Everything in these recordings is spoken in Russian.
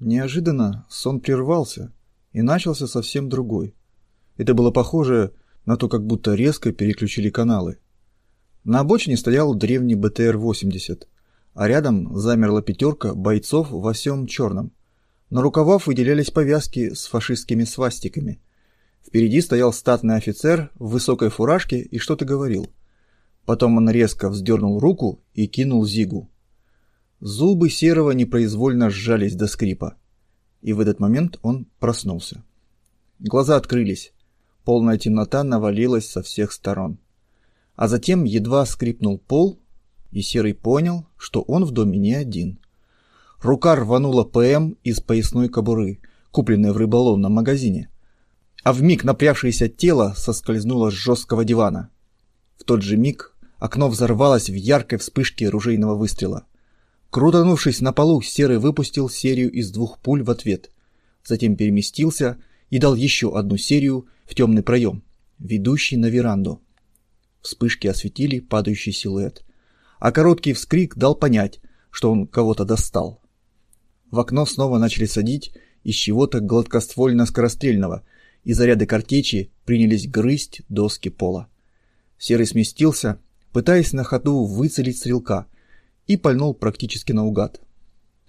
Неожиданно сон прервался, и начался совсем другой. Это было похоже на то, как будто резко переключили каналы. На обочине стоял древний БТР-80, а рядом замерла пятерка бойцов во всем черном. На рукавах выделялись повязки с фашистскими свастиками. Впереди стоял статный офицер в высокой фуражке и что-то говорил. Потом он резко вздернул руку и кинул Зигу. Зубы Серого непроизвольно сжались до скрипа. И в этот момент он проснулся. Глаза открылись. Полная темнота навалилась со всех сторон. А затем едва скрипнул пол, и Серый понял, что он в доме не один. Рука рванула ПМ из поясной кобуры, купленной в рыболовном магазине. А в миг напрягшееся тело соскользнуло с жесткого дивана. В тот же миг окно взорвалось в яркой вспышке ружейного выстрела. Крутанувшись на полу, Серый выпустил серию из двух пуль в ответ. Затем переместился и дал еще одну серию в темный проем, ведущий на веранду. Вспышки осветили падающий силуэт. А короткий вскрик дал понять, что он кого-то достал. В окно снова начали садить из чего-то гладкоствольно-скорострельного, и заряды картечи принялись грызть доски пола. Серый сместился, пытаясь на ходу выцелить стрелка — и пальнул практически наугад.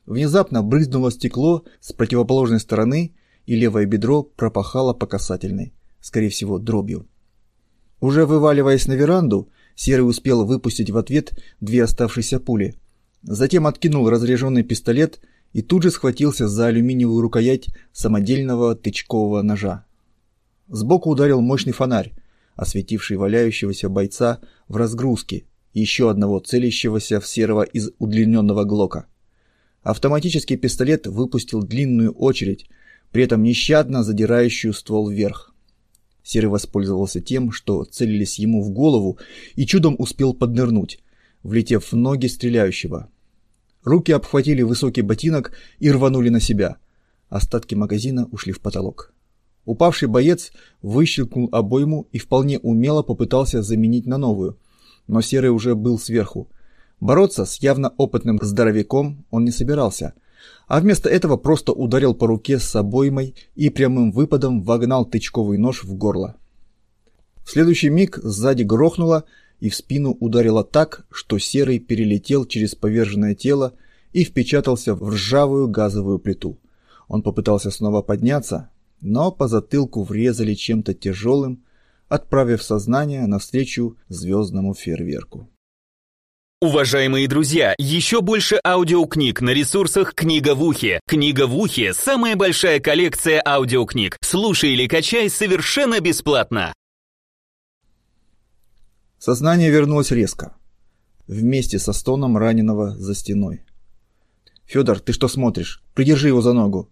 Внезапно брызнуло стекло с противоположной стороны, и левое бедро пропахало по касательной, скорее всего, дробью. Уже вываливаясь на веранду, Серый успел выпустить в ответ две оставшиеся пули. Затем откинул разряженный пистолет и тут же схватился за алюминиевую рукоять самодельного тычкового ножа. Сбоку ударил мощный фонарь, осветивший валяющегося бойца в разгрузке, еще одного целящегося в серого из удлиненного глока. Автоматический пистолет выпустил длинную очередь, при этом нещадно задирающую ствол вверх. Серый воспользовался тем, что целились ему в голову, и чудом успел поднырнуть, влетев в ноги стреляющего. Руки обхватили высокий ботинок и рванули на себя. Остатки магазина ушли в потолок. Упавший боец выщелкнул обойму и вполне умело попытался заменить на новую – но Серый уже был сверху. Бороться с явно опытным здоровяком он не собирался, а вместо этого просто ударил по руке с обоймой и прямым выпадом вогнал тычковый нож в горло. В следующий миг сзади грохнуло и в спину ударило так, что Серый перелетел через поверженное тело и впечатался в ржавую газовую плиту. Он попытался снова подняться, но по затылку врезали чем-то тяжелым, отправив сознание навстречу звездному фейерверку. Уважаемые друзья, еще больше аудиокниг на ресурсах «Книга в ухе». «Книга в ухе» — самая большая коллекция аудиокниг. Слушай или качай совершенно бесплатно. Сознание вернулось резко, вместе со стоном раненого за стеной. «Федор, ты что смотришь? Придержи его за ногу!»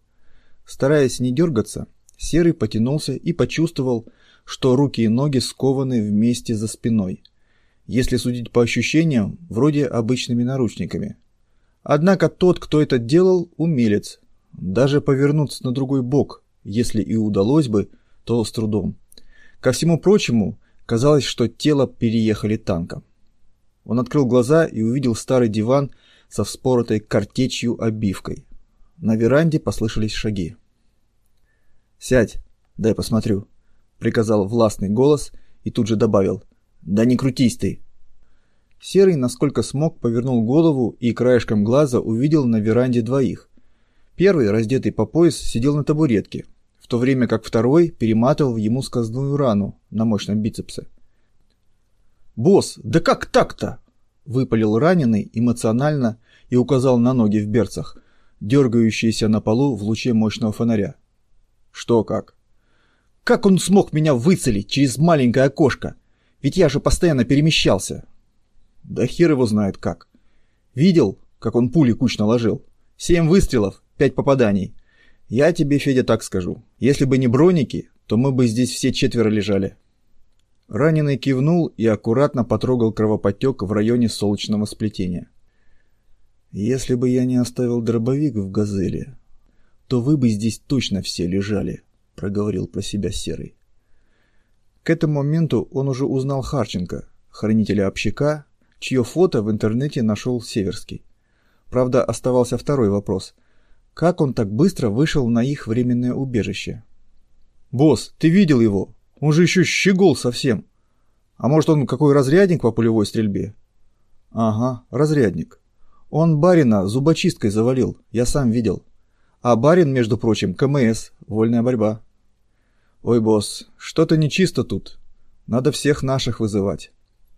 Стараясь не дергаться, Серый потянулся и почувствовал, что руки и ноги скованы вместе за спиной. Если судить по ощущениям, вроде обычными наручниками. Однако тот, кто это делал, умелец. Даже повернуться на другой бок, если и удалось бы, то с трудом. Ко всему прочему, казалось, что тело переехали танком. Он открыл глаза и увидел старый диван со вспоротой картечью обивкой. На веранде послышались шаги. «Сядь, дай посмотрю», — приказал властный голос и тут же добавил. «Да не крутись ты!» Серый, насколько смог, повернул голову и краешком глаза увидел на веранде двоих. Первый, раздетый по пояс, сидел на табуретке, в то время как второй перематывал ему сквозную рану на мощном бицепсе. «Босс, да как так-то?» — выпалил раненый эмоционально и указал на ноги в берцах, дергающиеся на полу в луче мощного фонаря. «Что как?» Как он смог меня выцелить через маленькое окошко? Ведь я же постоянно перемещался. Да хер его знает как. Видел, как он пули кучно ложил? Семь выстрелов, пять попаданий. Я тебе, Федя, так скажу. Если бы не броники, то мы бы здесь все четверо лежали. Раненый кивнул и аккуратно потрогал кровоподтек в районе солнечного сплетения. Если бы я не оставил дробовик в газели, то вы бы здесь точно все лежали проговорил про себя Серый. К этому моменту он уже узнал Харченко, хранителя общака, чье фото в интернете нашел Северский. Правда, оставался второй вопрос. Как он так быстро вышел на их временное убежище? «Босс, ты видел его? Он же еще щегол совсем. А может, он какой разрядник по пулевой стрельбе?» «Ага, разрядник. Он барина зубочисткой завалил, я сам видел. А барин, между прочим, КМС, вольная борьба». «Ой, босс, что-то нечисто тут. Надо всех наших вызывать».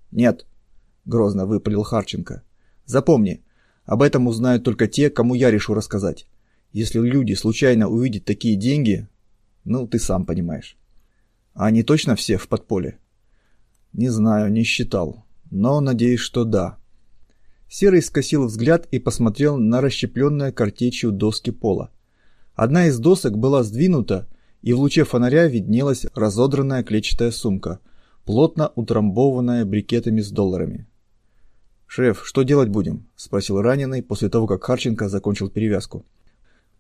«Нет», — грозно выпалил Харченко. «Запомни, об этом узнают только те, кому я решу рассказать. Если люди случайно увидят такие деньги, ну, ты сам понимаешь. А они точно все в подполе? Не знаю, не считал, но надеюсь, что да. Серый скосил взгляд и посмотрел на расщепленные картечью доски пола. Одна из досок была сдвинута, и в луче фонаря виднелась разодранная клетчатая сумка, плотно утрамбованная брикетами с долларами. «Шеф, что делать будем?» – спросил раненый после того, как Харченко закончил перевязку.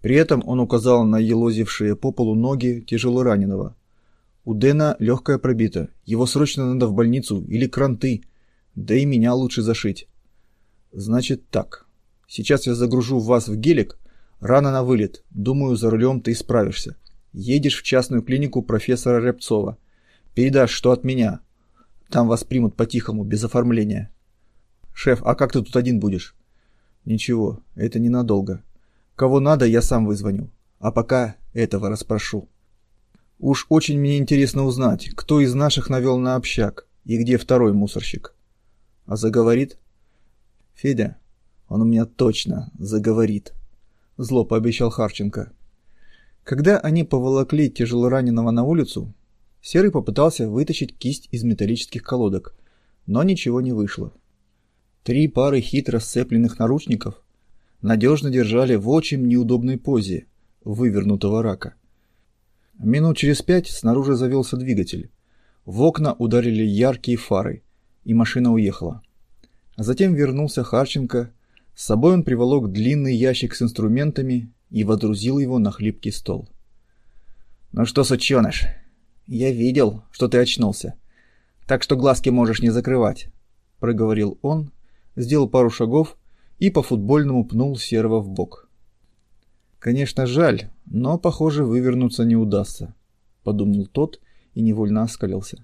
При этом он указал на елозившие по полу ноги тяжело раненого. «У Дэна легкая пробита. Его срочно надо в больницу или кранты. Да и меня лучше зашить». «Значит так. Сейчас я загружу вас в гелик. Рано на вылет. Думаю, за рулем ты справишься. Едешь в частную клинику профессора Рябцова. Передашь, что от меня. Там вас примут по-тихому, без оформления». «Шеф, а как ты тут один будешь?» «Ничего, это ненадолго. Кого надо, я сам вызвоню. А пока этого расспрошу. Уж очень мне интересно узнать, кто из наших навел на общак и где второй мусорщик. А заговорит? Федя, он у меня точно заговорит. Зло пообещал Харченко. Когда они поволокли тяжелораненого на улицу, Серый попытался вытащить кисть из металлических колодок, но ничего не вышло. Три пары хитро сцепленных наручников надежно держали в очень неудобной позе вывернутого рака. Минут через пять снаружи завелся двигатель. В окна ударили яркие фары, и машина уехала. Затем вернулся Харченко. С собой он приволок длинный ящик с инструментами и водрузил его на хлипкий стол. «Ну что, сученыш, я видел, что ты очнулся, так что глазки можешь не закрывать», — проговорил он, сделал пару шагов и по-футбольному пнул Серого в бок. «Конечно, жаль, но, похоже, вывернуться не удастся», — подумал тот и невольно оскалился.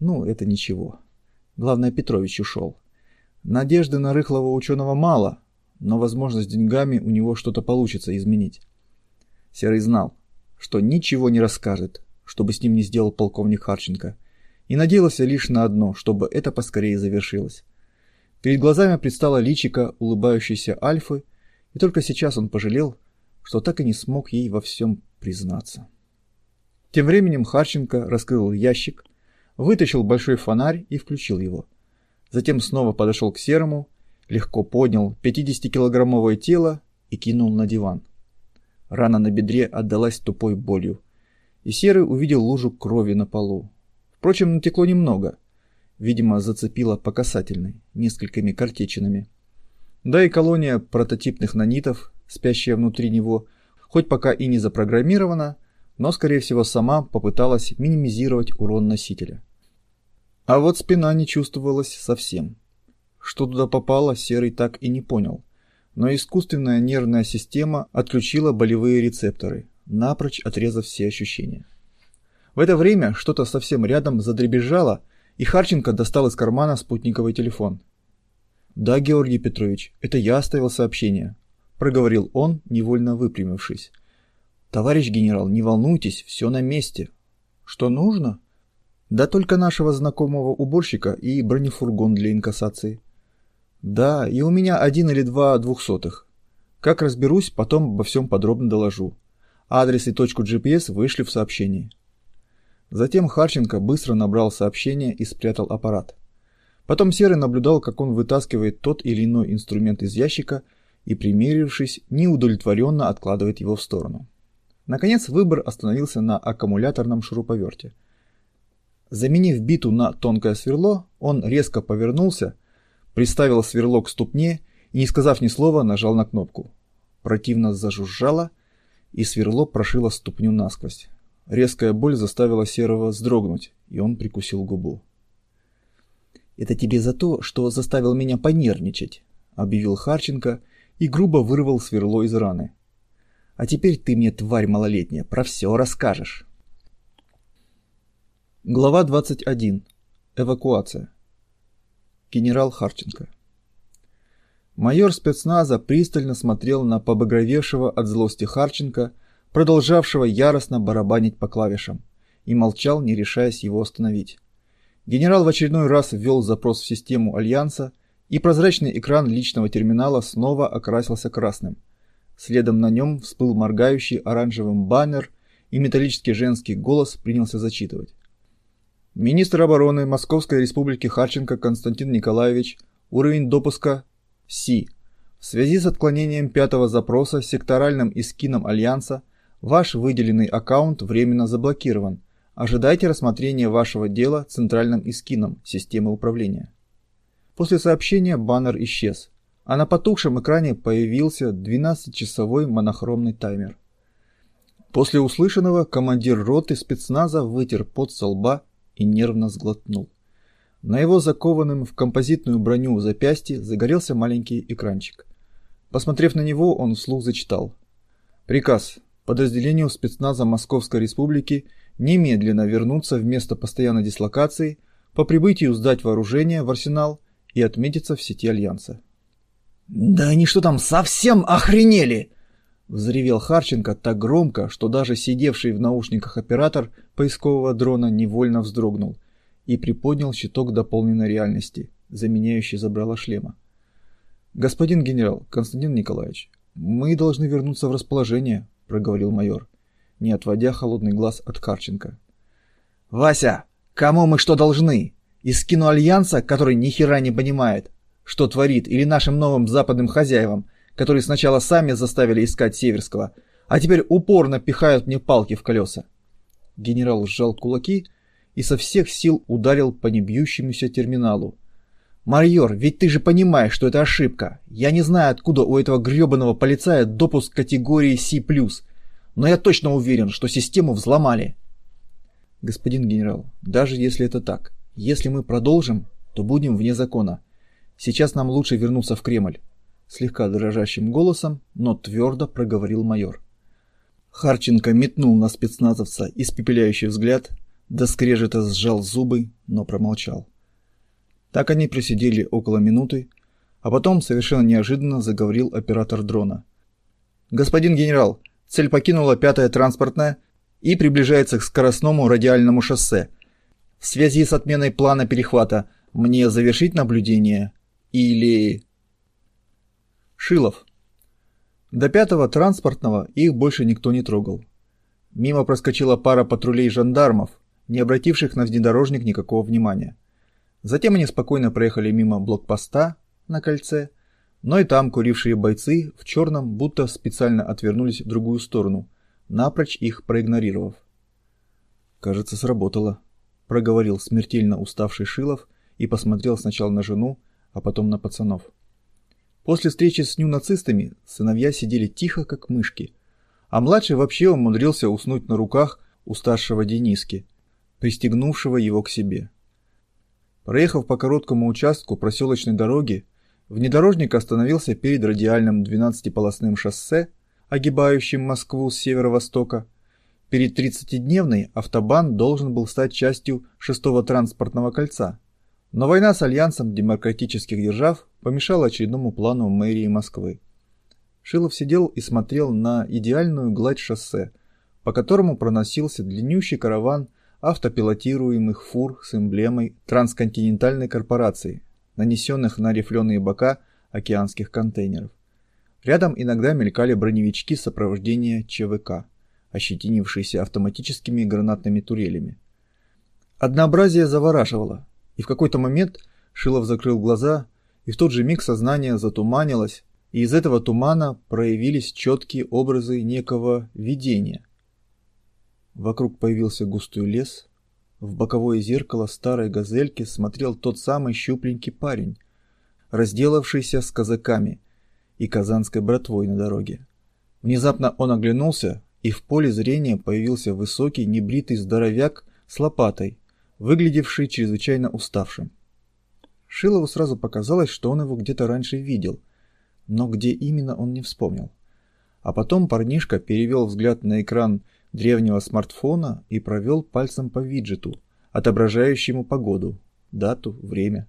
«Ну, это ничего. Главное, Петрович ушел. Надежды на рыхлого ученого мало, но, возможно, с деньгами у него что-то получится изменить». Серый знал, что ничего не расскажет, чтобы с ним не сделал полковник Харченко, и надеялся лишь на одно, чтобы это поскорее завершилось. Перед глазами предстала личика улыбающейся Альфы, и только сейчас он пожалел, что так и не смог ей во всем признаться. Тем временем Харченко раскрыл ящик, вытащил большой фонарь и включил его. Затем снова подошел к Серому, легко поднял 50-килограммовое тело и кинул на диван. Рана на бедре отдалась тупой болью, и Серый увидел лужу крови на полу. Впрочем, натекло немного — видимо, зацепила по касательной, несколькими картечинами. Да и колония прототипных нанитов, спящая внутри него, хоть пока и не запрограммирована, но, скорее всего, сама попыталась минимизировать урон носителя. А вот спина не чувствовалась совсем. Что туда попало, Серый так и не понял. Но искусственная нервная система отключила болевые рецепторы, напрочь отрезав все ощущения. В это время что-то совсем рядом задребезжало, и Харченко достал из кармана спутниковый телефон. «Да, Георгий Петрович, это я оставил сообщение», — проговорил он, невольно выпрямившись. «Товарищ генерал, не волнуйтесь, все на месте». «Что нужно?» «Да только нашего знакомого уборщика и бронефургон для инкассации». «Да, и у меня один или два двухсотых. Как разберусь, потом обо всем подробно доложу. Адрес и точку GPS вышли в сообщении». Затем Харченко быстро набрал сообщение и спрятал аппарат. Потом Серый наблюдал, как он вытаскивает тот или иной инструмент из ящика и, примерившись, неудовлетворенно откладывает его в сторону. Наконец выбор остановился на аккумуляторном шуруповерте. Заменив биту на тонкое сверло, он резко повернулся, приставил сверло к ступне и, не сказав ни слова, нажал на кнопку. Противно зажужжало, и сверло прошило ступню насквозь. Резкая боль заставила Серого вздрогнуть, и он прикусил губу. «Это тебе за то, что заставил меня понервничать», — объявил Харченко и грубо вырвал сверло из раны. А теперь ты мне, тварь малолетняя, про все расскажешь. Глава 21. Эвакуация. Генерал Харченко. Майор спецназа пристально смотрел на побагровевшего от злости Харченко, продолжавшего яростно барабанить по клавишам, и молчал, не решаясь его остановить. Генерал в очередной раз ввел запрос в систему Альянса, и прозрачный экран личного терминала снова окрасился красным. Следом на нем всплыл моргающий оранжевым баннер, и металлический женский голос принялся зачитывать. Министр обороны Московской Республики Харченко Константин Николаевич, уровень допуска С. В связи с отклонением пятого запроса секторальным искином Альянса, ваш выделенный аккаунт временно заблокирован – Ожидайте рассмотрения вашего дела центральным искином системы управления. После сообщения баннер исчез, а на потухшем экране появился 12-часовой монохромный таймер. После услышанного командир роты спецназа вытер пот со лба и нервно сглотнул. На его закованном в композитную броню запястье загорелся маленький экранчик. Посмотрев на него, он вслух зачитал. Приказ подразделению спецназа Московской Республики немедленно вернуться в место постоянной дислокации, по прибытию сдать вооружение в арсенал и отметиться в сети Альянса. «Да они что там, совсем охренели!» Взревел Харченко так громко, что даже сидевший в наушниках оператор поискового дрона невольно вздрогнул и приподнял щиток дополненной реальности, заменяющий забрало шлема. «Господин генерал, Константин Николаевич, мы должны вернуться в расположение», — проговорил майор не отводя холодный глаз от Харченко. «Вася, кому мы что должны? Искину Альянса, который ни хера не понимает, что творит, или нашим новым западным хозяевам, которые сначала сами заставили искать Северского, а теперь упорно пихают мне палки в колеса?» Генерал сжал кулаки и со всех сил ударил по небьющемуся терминалу. «Майор, ведь ты же понимаешь, что это ошибка. Я не знаю, откуда у этого гребаного полицая допуск категории C+, но я точно уверен, что систему взломали. Господин генерал, даже если это так, если мы продолжим, то будем вне закона. Сейчас нам лучше вернуться в Кремль. Слегка дрожащим голосом, но твердо проговорил майор. Харченко метнул на спецназовца испепеляющий взгляд, до скрежета сжал зубы, но промолчал. Так они просидели около минуты, а потом совершенно неожиданно заговорил оператор дрона. «Господин генерал, Цель покинула пятое транспортное и приближается к скоростному радиальному шоссе. В связи с отменой плана перехвата мне завершить наблюдение или... Шилов. До пятого транспортного их больше никто не трогал. Мимо проскочила пара патрулей жандармов, не обративших на внедорожник никакого внимания. Затем они спокойно проехали мимо блокпоста на кольце но и там курившие бойцы в черном будто специально отвернулись в другую сторону, напрочь их проигнорировав. «Кажется, сработало», — проговорил смертельно уставший Шилов и посмотрел сначала на жену, а потом на пацанов. После встречи с ню-нацистами сыновья сидели тихо, как мышки, а младший вообще умудрился уснуть на руках у старшего Дениски, пристегнувшего его к себе. Проехав по короткому участку проселочной дороги, Внедорожник остановился перед радиальным 12-полосным шоссе, огибающим Москву с северо-востока. Перед 30-дневной автобан должен был стать частью шестого транспортного кольца. Но война с альянсом демократических держав помешала очередному плану мэрии Москвы. Шилов сидел и смотрел на идеальную гладь шоссе, по которому проносился длиннющий караван автопилотируемых фур с эмблемой трансконтинентальной корпорации, нанесенных на рифленые бока океанских контейнеров. Рядом иногда мелькали броневички сопровождения ЧВК, ощетинившиеся автоматическими гранатными турелями. Однообразие завораживало, и в какой-то момент Шилов закрыл глаза, и в тот же миг сознание затуманилось, и из этого тумана проявились четкие образы некого видения. Вокруг появился густой лес, в боковое зеркало старой газельки смотрел тот самый щупленький парень, разделавшийся с казаками и казанской братвой на дороге. Внезапно он оглянулся, и в поле зрения появился высокий небритый здоровяк с лопатой, выглядевший чрезвычайно уставшим. Шилову сразу показалось, что он его где-то раньше видел, но где именно он не вспомнил. А потом парнишка перевел взгляд на экран древнего смартфона и провел пальцем по виджету, отображающему погоду, дату, время.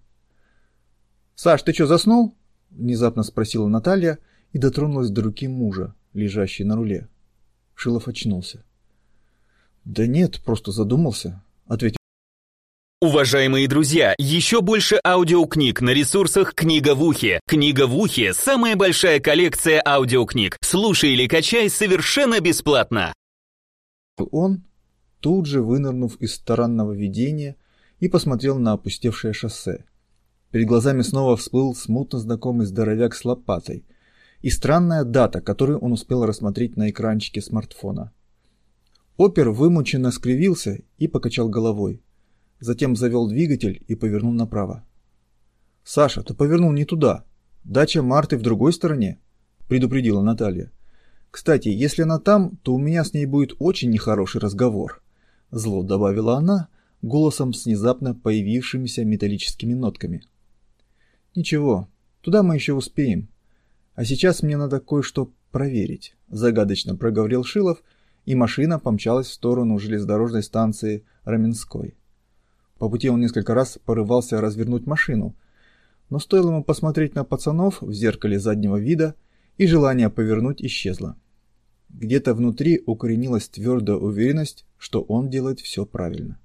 «Саш, ты что, заснул?» — внезапно спросила Наталья и дотронулась до руки мужа, лежащей на руле. Шилов очнулся. «Да нет, просто задумался», — ответил. Уважаемые друзья, еще больше аудиокниг на ресурсах «Книга в ухе». «Книга в ухе» — самая большая коллекция аудиокниг. Слушай или качай совершенно бесплатно. Он, тут же вынырнув из таранного видения, и посмотрел на опустевшее шоссе. Перед глазами снова всплыл смутно знакомый здоровяк с лопатой и странная дата, которую он успел рассмотреть на экранчике смартфона. Опер вымученно скривился и покачал головой затем завел двигатель и повернул направо. «Саша, ты повернул не туда. Дача Марты в другой стороне», — предупредила Наталья. «Кстати, если она там, то у меня с ней будет очень нехороший разговор», — зло добавила она, голосом с внезапно появившимися металлическими нотками. «Ничего, туда мы еще успеем. А сейчас мне надо кое-что проверить», — загадочно проговорил Шилов, и машина помчалась в сторону железнодорожной станции Раменской. По пути он несколько раз порывался развернуть машину, но стоило ему посмотреть на пацанов в зеркале заднего вида, и желание повернуть исчезло. Где-то внутри укоренилась твердая уверенность, что он делает все правильно.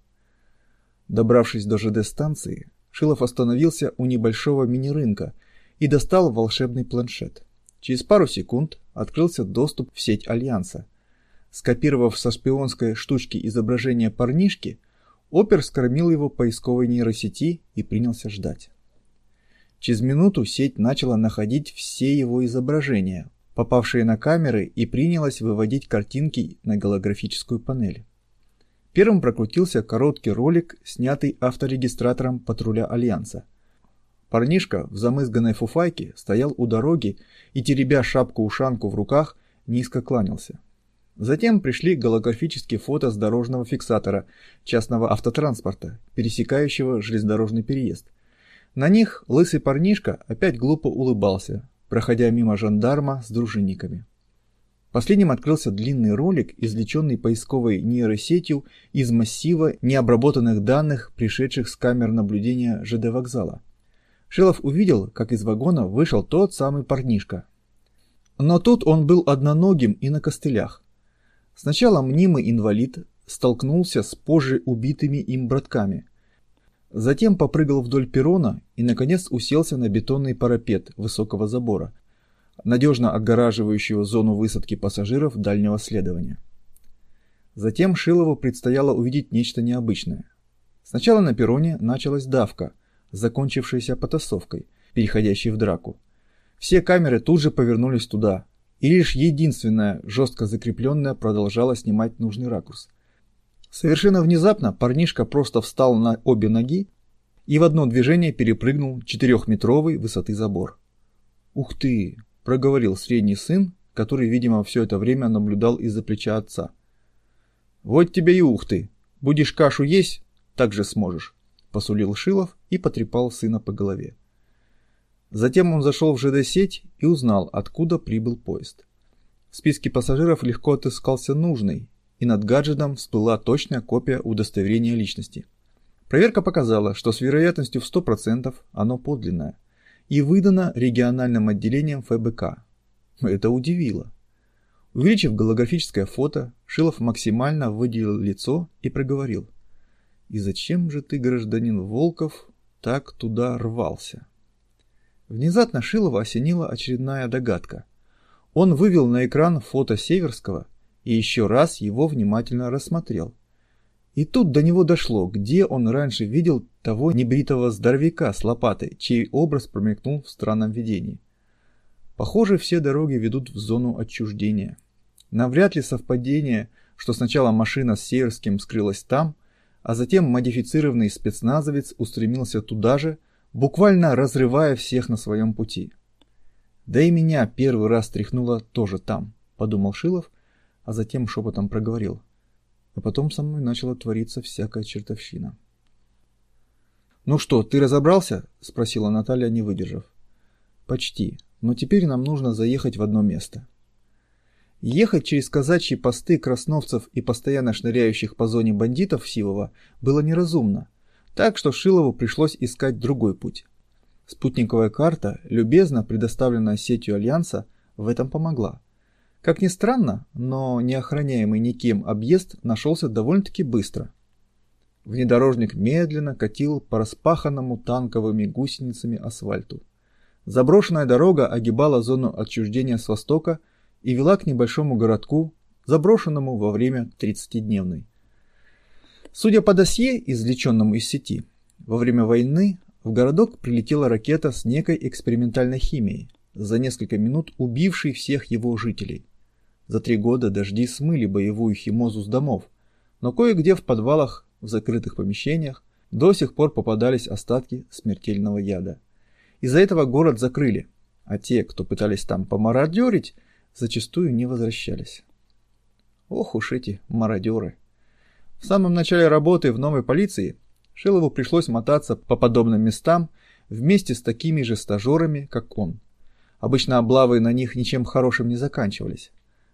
Добравшись до ЖД-станции, Шилов остановился у небольшого мини-рынка и достал волшебный планшет. Через пару секунд открылся доступ в сеть Альянса. Скопировав со шпионской штучки изображение парнишки, Опер скормил его поисковой нейросети и принялся ждать. Через минуту сеть начала находить все его изображения, попавшие на камеры, и принялась выводить картинки на голографическую панель. Первым прокрутился короткий ролик, снятый авторегистратором патруля Альянса. Парнишка в замызганной фуфайке стоял у дороги и, теребя шапку-ушанку в руках, низко кланялся. Затем пришли голографические фото с дорожного фиксатора частного автотранспорта, пересекающего железнодорожный переезд. На них лысый парнишка опять глупо улыбался, проходя мимо жандарма с дружинниками. Последним открылся длинный ролик, извлеченный поисковой нейросетью из массива необработанных данных, пришедших с камер наблюдения ЖД вокзала. Шилов увидел, как из вагона вышел тот самый парнишка. Но тут он был одноногим и на костылях. Сначала мнимый инвалид столкнулся с позже убитыми им братками. Затем попрыгал вдоль перрона и, наконец, уселся на бетонный парапет высокого забора, надежно отгораживающего зону высадки пассажиров дальнего следования. Затем Шилову предстояло увидеть нечто необычное. Сначала на перроне началась давка, закончившаяся потасовкой, переходящей в драку. Все камеры тут же повернулись туда, и лишь единственная, жестко закрепленная, продолжала снимать нужный ракурс. Совершенно внезапно парнишка просто встал на обе ноги и в одно движение перепрыгнул четырехметровый высоты забор. «Ух ты!» – проговорил средний сын, который, видимо, все это время наблюдал из-за плеча отца. «Вот тебе и ух ты! Будешь кашу есть, так же сможешь!» – посулил Шилов и потрепал сына по голове. Затем он зашел в ЖД-сеть и узнал, откуда прибыл поезд. В списке пассажиров легко отыскался нужный, и над гаджетом всплыла точная копия удостоверения личности. Проверка показала, что с вероятностью в 100% оно подлинное и выдано региональным отделением ФБК. Это удивило. Увеличив голографическое фото, Шилов максимально выделил лицо и проговорил. «И зачем же ты, гражданин Волков, так туда рвался?» Внезапно Шилова осенила очередная догадка. Он вывел на экран фото Северского и еще раз его внимательно рассмотрел. И тут до него дошло, где он раньше видел того небритого здоровяка с лопатой, чей образ промелькнул в странном видении. Похоже, все дороги ведут в зону отчуждения. Навряд ли совпадение, что сначала машина с Северским скрылась там, а затем модифицированный спецназовец устремился туда же, буквально разрывая всех на своем пути. Да и меня первый раз тряхнуло тоже там, подумал Шилов, а затем шепотом проговорил. А потом со мной начала твориться всякая чертовщина. «Ну что, ты разобрался?» – спросила Наталья, не выдержав. «Почти, но теперь нам нужно заехать в одно место». Ехать через казачьи посты красновцев и постоянно шныряющих по зоне бандитов Сивова было неразумно, так что Шилову пришлось искать другой путь. Спутниковая карта, любезно предоставленная сетью Альянса, в этом помогла. Как ни странно, но неохраняемый никем объезд нашелся довольно-таки быстро. Внедорожник медленно катил по распаханному танковыми гусеницами асфальту. Заброшенная дорога огибала зону отчуждения с востока и вела к небольшому городку, заброшенному во время 30-дневной. Судя по досье, извлеченному из сети, во время войны в городок прилетела ракета с некой экспериментальной химией, за несколько минут убившей всех его жителей. За три года дожди смыли боевую химозу с домов, но кое-где в подвалах, в закрытых помещениях, до сих пор попадались остатки смертельного яда. Из-за этого город закрыли, а те, кто пытались там помародерить, зачастую не возвращались. Ох уж эти мародеры. В самом начале работы в новой полиции Шилову пришлось мотаться по подобным местам вместе с такими же стажерами, как он. Обычно облавы на них ничем хорошим не заканчивались.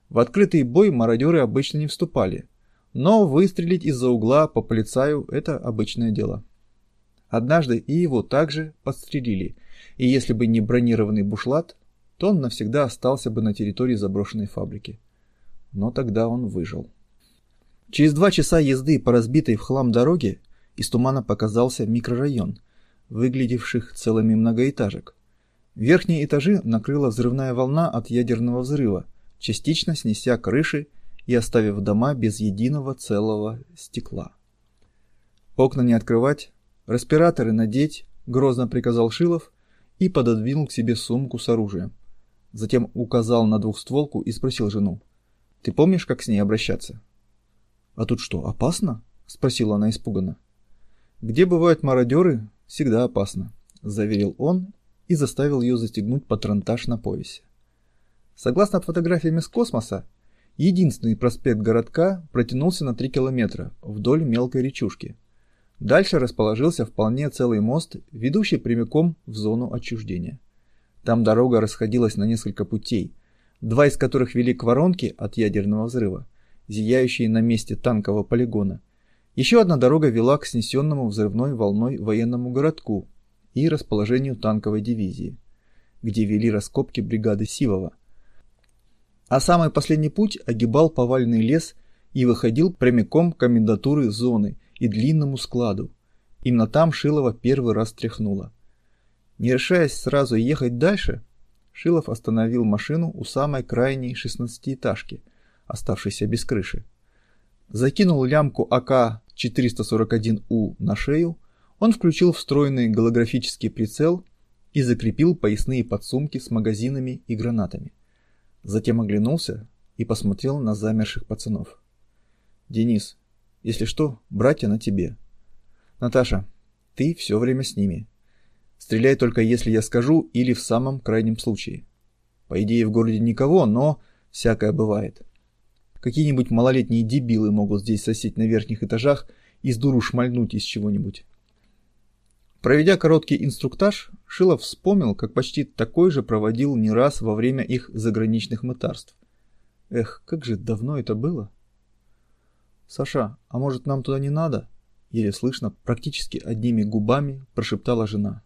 В открытый бой мародеры обычно не вступали, но выстрелить из-за угла по полицаю – это обычное дело. Однажды и его также подстрелили, и если бы не бронированный бушлат, то он навсегда остался бы на территории заброшенной фабрики. Но тогда он выжил. Через два часа езды по разбитой в хлам дороге из тумана показался микрорайон, выглядевших целыми многоэтажек. Верхние этажи накрыла взрывная волна от ядерного взрыва, частично снеся крыши и оставив дома без единого целого стекла. Окна не открывать, респираторы надеть, грозно приказал Шилов и пододвинул к себе сумку с оружием. Затем указал на двухстволку и спросил жену. «Ты помнишь, как с ней обращаться?» «А тут что, опасно?» — спросила она испуганно. «Где бывают мародеры, всегда опасно», — заверил он и заставил ее застегнуть патронтаж на поясе. Согласно фотографиям из космоса, единственный проспект городка протянулся на 3 километра вдоль мелкой речушки. Дальше расположился вполне целый мост, ведущий прямиком в зону отчуждения. Там дорога расходилась на несколько путей, два из которых вели к воронке от ядерного взрыва, зияющей на месте танкового полигона – еще одна дорога вела к снесенному взрывной волной военному городку и расположению танковой дивизии, где вели раскопки бригады Сивова. А самый последний путь огибал поваленный лес и выходил прямиком к комендатуры зоны и длинному складу. Именно там Шилова первый раз тряхнула. Не решаясь сразу ехать дальше, Шилов остановил машину у самой крайней шестнадцатиэтажки, оставшейся без крыши закинул лямку АК-441У на шею, он включил встроенный голографический прицел и закрепил поясные подсумки с магазинами и гранатами. Затем оглянулся и посмотрел на замерших пацанов. «Денис, если что, братья на тебе. Наташа, ты все время с ними. Стреляй только если я скажу или в самом крайнем случае. По идее в городе никого, но всякое бывает. Какие-нибудь малолетние дебилы могут здесь сосить на верхних этажах и с дуру шмальнуть из чего-нибудь. Проведя короткий инструктаж, Шилов вспомнил, как почти такой же проводил не раз во время их заграничных мытарств. Эх, как же давно это было. «Саша, а может нам туда не надо?» Еле слышно, практически одними губами прошептала жена.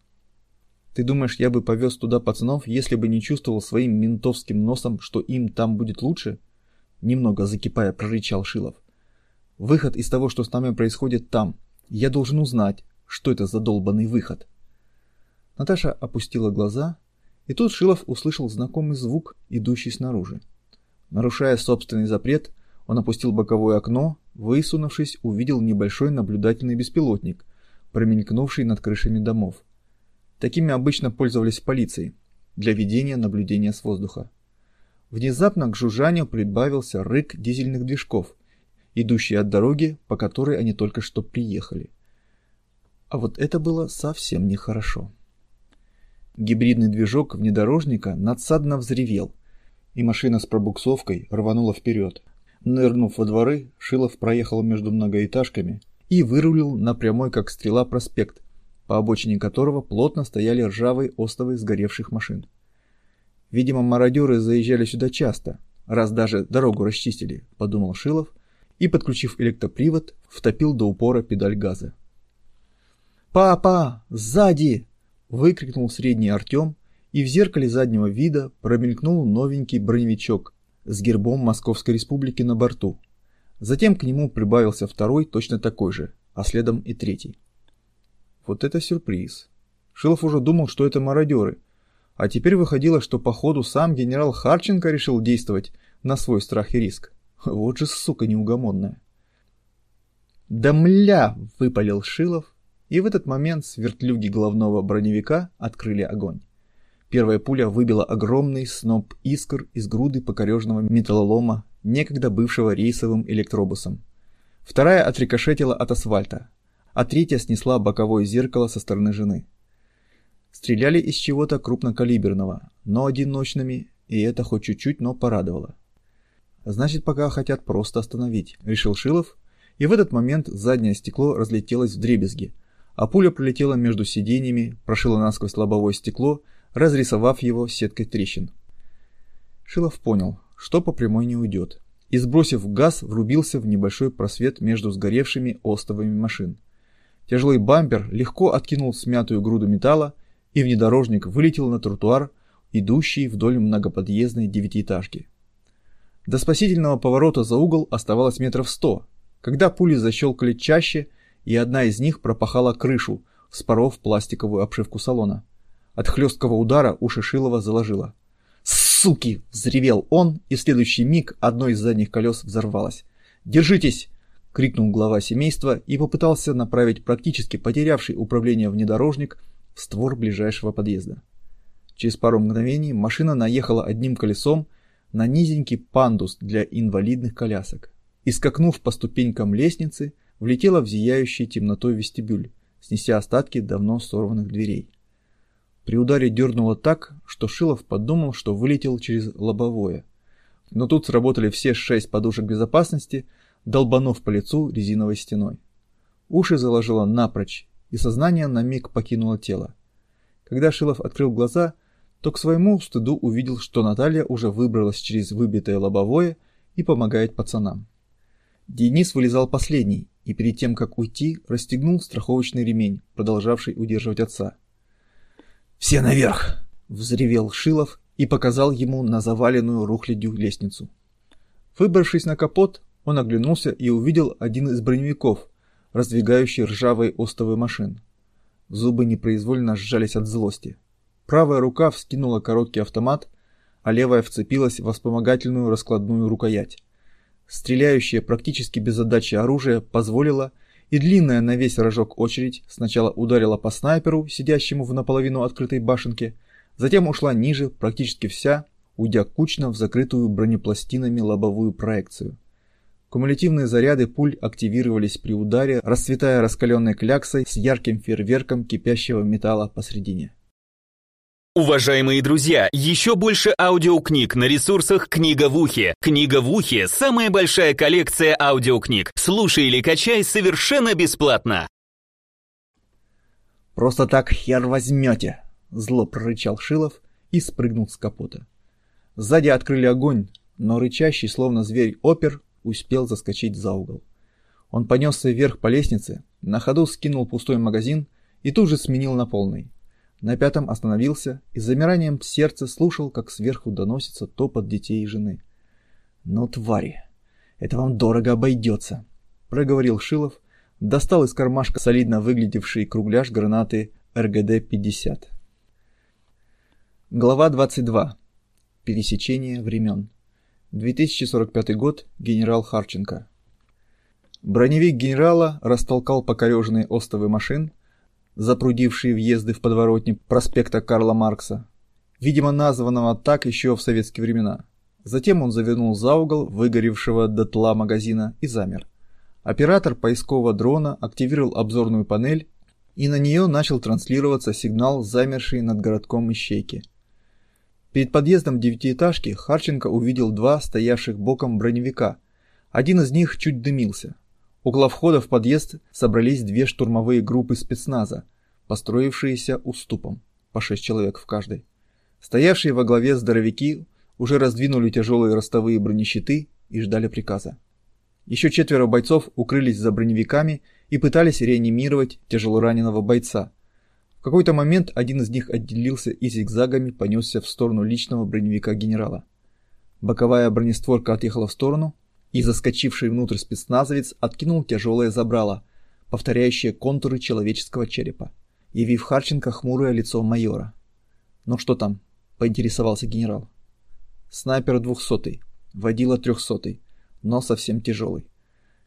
«Ты думаешь, я бы повез туда пацанов, если бы не чувствовал своим ментовским носом, что им там будет лучше?» Немного закипая, прорычал Шилов. Выход из того, что с нами происходит там. Я должен узнать, что это за долбанный выход. Наташа опустила глаза, и тут Шилов услышал знакомый звук, идущий снаружи. Нарушая собственный запрет, он опустил боковое окно, высунувшись, увидел небольшой наблюдательный беспилотник, промелькнувший над крышами домов. Такими обычно пользовались в для ведения наблюдения с воздуха. Внезапно к жужжанию прибавился рык дизельных движков, идущий от дороги, по которой они только что приехали. А вот это было совсем нехорошо. Гибридный движок внедорожника надсадно взревел, и машина с пробуксовкой рванула вперед. Нырнув во дворы, Шилов проехал между многоэтажками и вырулил на прямой как стрела проспект, по обочине которого плотно стояли ржавые остовы сгоревших машин. Видимо, мародеры заезжали сюда часто, раз даже дорогу расчистили, подумал Шилов и, подключив электропривод, втопил до упора педаль газа. «Папа! Сзади!» — выкрикнул средний Артем, и в зеркале заднего вида промелькнул новенький броневичок с гербом Московской Республики на борту. Затем к нему прибавился второй, точно такой же, а следом и третий. Вот это сюрприз. Шилов уже думал, что это мародеры, а теперь выходило, что походу сам генерал Харченко решил действовать на свой страх и риск. Вот же сука неугомонная. «Да мля!» — выпалил Шилов, и в этот момент свертлюги головного броневика открыли огонь. Первая пуля выбила огромный сноп искр из груды покорежного металлолома, некогда бывшего рейсовым электробусом. Вторая отрикошетила от асфальта, а третья снесла боковое зеркало со стороны жены. Стреляли из чего-то крупнокалиберного, но одиночными, и это хоть чуть-чуть, но порадовало. Значит, пока хотят просто остановить, решил Шилов, и в этот момент заднее стекло разлетелось в дребезги, а пуля пролетела между сиденьями, прошила насквозь лобовое стекло разрисовав его сеткой трещин. Шилов понял, что по прямой не уйдет, и, сбросив газ, врубился в небольшой просвет между сгоревшими остовами машин. Тяжелый бампер легко откинул смятую груду металла, и внедорожник вылетел на тротуар, идущий вдоль многоподъездной девятиэтажки. До спасительного поворота за угол оставалось метров сто, когда пули защелкали чаще, и одна из них пропахала крышу, вспоров пластиковую обшивку салона. От хлесткого удара уши Шилова заложило. «Суки!» — взревел он, и в следующий миг одно из задних колес взорвалось. «Держитесь!» — крикнул глава семейства и попытался направить практически потерявший управление внедорожник в створ ближайшего подъезда. Через пару мгновений машина наехала одним колесом на низенький пандус для инвалидных колясок и, скакнув по ступенькам лестницы, влетела в зияющий темнотой вестибюль, снеся остатки давно сорванных дверей. При ударе дернуло так, что Шилов подумал, что вылетел через лобовое. Но тут сработали все шесть подушек безопасности, долбанув по лицу резиновой стеной. Уши заложило напрочь, и сознание на миг покинуло тело. Когда Шилов открыл глаза, то к своему стыду увидел, что Наталья уже выбралась через выбитое лобовое и помогает пацанам. Денис вылезал последний и перед тем, как уйти, расстегнул страховочный ремень, продолжавший удерживать отца. «Все наверх!» — взревел Шилов и показал ему на заваленную рухлядью лестницу. Выбравшись на капот, он оглянулся и увидел один из броневиков, раздвигающий ржавые остовы машин. Зубы непроизвольно сжались от злости. Правая рука вскинула короткий автомат, а левая вцепилась в вспомогательную раскладную рукоять. Стреляющее практически без задачи оружие позволило и длинная на весь рожок очередь сначала ударила по снайперу, сидящему в наполовину открытой башенке, затем ушла ниже, практически вся, уйдя кучно в закрытую бронепластинами лобовую проекцию. Кумулятивные заряды пуль активировались при ударе, расцветая раскаленной кляксой с ярким фейерверком кипящего металла посредине. Уважаемые друзья, еще больше аудиокниг на ресурсах «Книга в ухе». «Книга в ухе» — самая большая коллекция аудиокниг. Слушай или качай совершенно бесплатно. «Просто так хер возьмете!» — зло прорычал Шилов и спрыгнул с капота. Сзади открыли огонь, но рычащий, словно зверь, опер успел заскочить за угол. Он понесся вверх по лестнице, на ходу скинул пустой магазин и тут же сменил на полный. На пятом остановился и с замиранием сердца слушал, как сверху доносится топот детей и жены. «Ну, твари, это вам дорого обойдется», — проговорил Шилов, достал из кармашка солидно выглядевший кругляш гранаты РГД-50. Глава 22. Пересечение времен. 2045 год. Генерал Харченко. Броневик генерала растолкал покореженные остовы машин, запрудившие въезды в подворотни проспекта Карла Маркса, видимо названного так еще в советские времена. Затем он завернул за угол выгоревшего дотла магазина и замер. Оператор поискового дрона активировал обзорную панель, и на нее начал транслироваться сигнал замерший над городком ищейки. Перед подъездом девятиэтажки Харченко увидел два стоявших боком броневика. Один из них чуть дымился. Около входа в подъезд собрались две штурмовые группы спецназа, построившиеся уступом, по шесть человек в каждой. Стоявшие во главе здоровяки уже раздвинули тяжелые ростовые бронещиты и ждали приказа. Еще четверо бойцов укрылись за броневиками и пытались реанимировать тяжелораненого бойца. Какой-то момент один из них отделился и зигзагами понесся в сторону личного броневика генерала. Боковая бронестворка отъехала в сторону, и заскочивший внутрь спецназовец откинул тяжелое забрало, повторяющее контуры человеческого черепа, явив Харченко хмурое лицо майора. «Ну что там?» – поинтересовался генерал. «Снайпер двухсотый, водила трехсотый, но совсем тяжелый.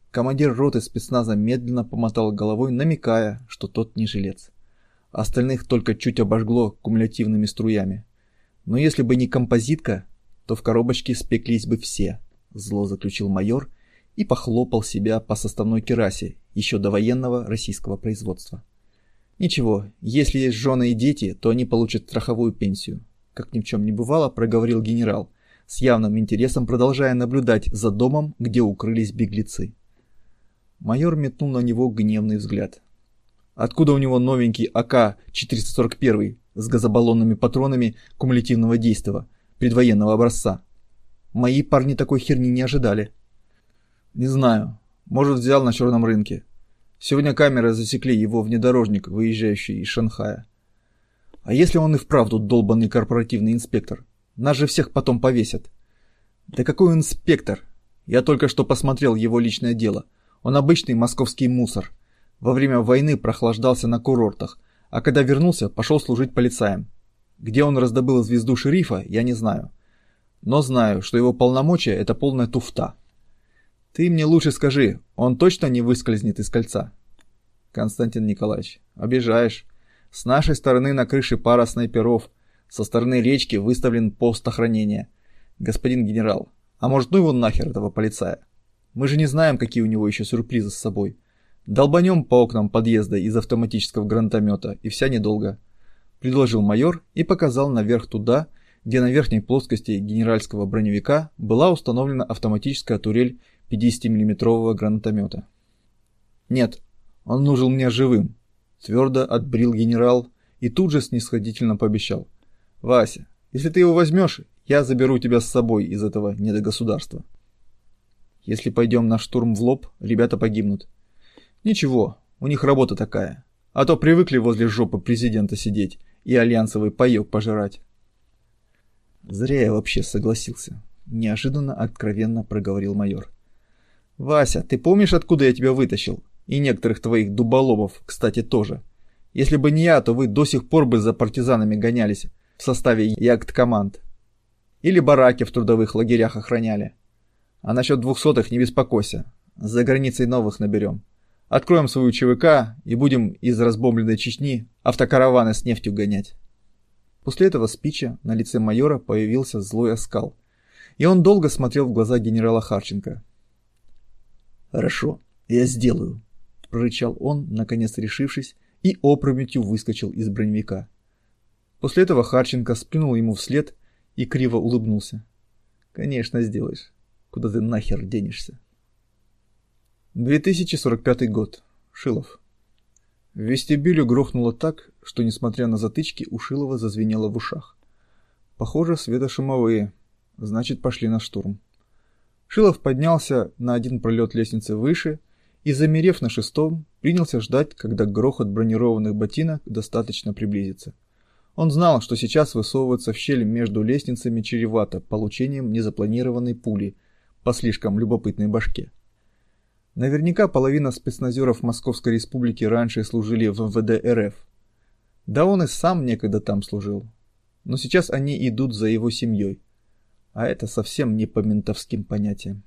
Командир роты спецназа медленно помотал головой, намекая, что тот не жилец. Остальных только чуть обожгло кумулятивными струями. Но если бы не композитка, то в коробочке спеклись бы все, зло заключил майор и похлопал себя по составной керасе еще до военного российского производства. Ничего, если есть жены и дети, то они получат страховую пенсию, как ни в чем не бывало, проговорил генерал, с явным интересом продолжая наблюдать за домом, где укрылись беглецы. Майор метнул на него гневный взгляд. Откуда у него новенький АК-441 с газобаллонными патронами кумулятивного действия, предвоенного образца? Мои парни такой херни не ожидали. Не знаю, может взял на черном рынке. Сегодня камеры засекли его внедорожник, выезжающий из Шанхая. А если он и вправду долбанный корпоративный инспектор? Нас же всех потом повесят. Да какой инспектор? Я только что посмотрел его личное дело. Он обычный московский мусор. Во время войны прохлаждался на курортах, а когда вернулся, пошел служить полицаем. Где он раздобыл звезду шерифа, я не знаю. Но знаю, что его полномочия – это полная туфта. Ты мне лучше скажи, он точно не выскользнет из кольца? Константин Николаевич, обижаешь. С нашей стороны на крыше пара снайперов – со стороны речки выставлен пост охранения. Господин генерал, а может ну его нахер этого полицая? Мы же не знаем, какие у него еще сюрпризы с собой. Долбанем по окнам подъезда из автоматического гранатомета, и вся недолго. Предложил майор и показал наверх туда, где на верхней плоскости генеральского броневика была установлена автоматическая турель 50-мм гранатомета. «Нет, он нужен мне живым», – твердо отбрил генерал и тут же снисходительно пообещал. Вася, если ты его возьмешь, я заберу тебя с собой из этого недогосударства. Если пойдем на штурм в лоб, ребята погибнут. Ничего, у них работа такая. А то привыкли возле жопы президента сидеть и альянсовый паёк пожирать. Зря я вообще согласился. Неожиданно откровенно проговорил майор. Вася, ты помнишь, откуда я тебя вытащил? И некоторых твоих дуболобов, кстати, тоже. Если бы не я, то вы до сих пор бы за партизанами гонялись, в составе ягд-команд. Или бараки в трудовых лагерях охраняли. А насчет двухсотых не беспокойся. За границей новых наберем. Откроем свою ЧВК и будем из разбомбленной Чечни автокараваны с нефтью гонять. После этого спича на лице майора появился злой оскал, и он долго смотрел в глаза генерала Харченко. «Хорошо, я сделаю», — прорычал он, наконец решившись, и опрометью выскочил из броневика. После этого Харченко сплюнул ему вслед и криво улыбнулся. «Конечно сделаешь. Куда ты нахер денешься?» 2045 год. Шилов. В вестибюле грохнуло так, что, несмотря на затычки, у Шилова зазвенело в ушах. Похоже, светошумовые. Значит, пошли на штурм. Шилов поднялся на один пролет лестницы выше и, замерев на шестом, принялся ждать, когда грохот бронированных ботинок достаточно приблизится. Он знал, что сейчас высовываться в щель между лестницами чревато получением незапланированной пули по слишком любопытной башке. Наверняка половина спецназеров Московской Республики раньше служили в МВД РФ. Да он и сам некогда там служил. Но сейчас они идут за его семьей. А это совсем не по ментовским понятиям.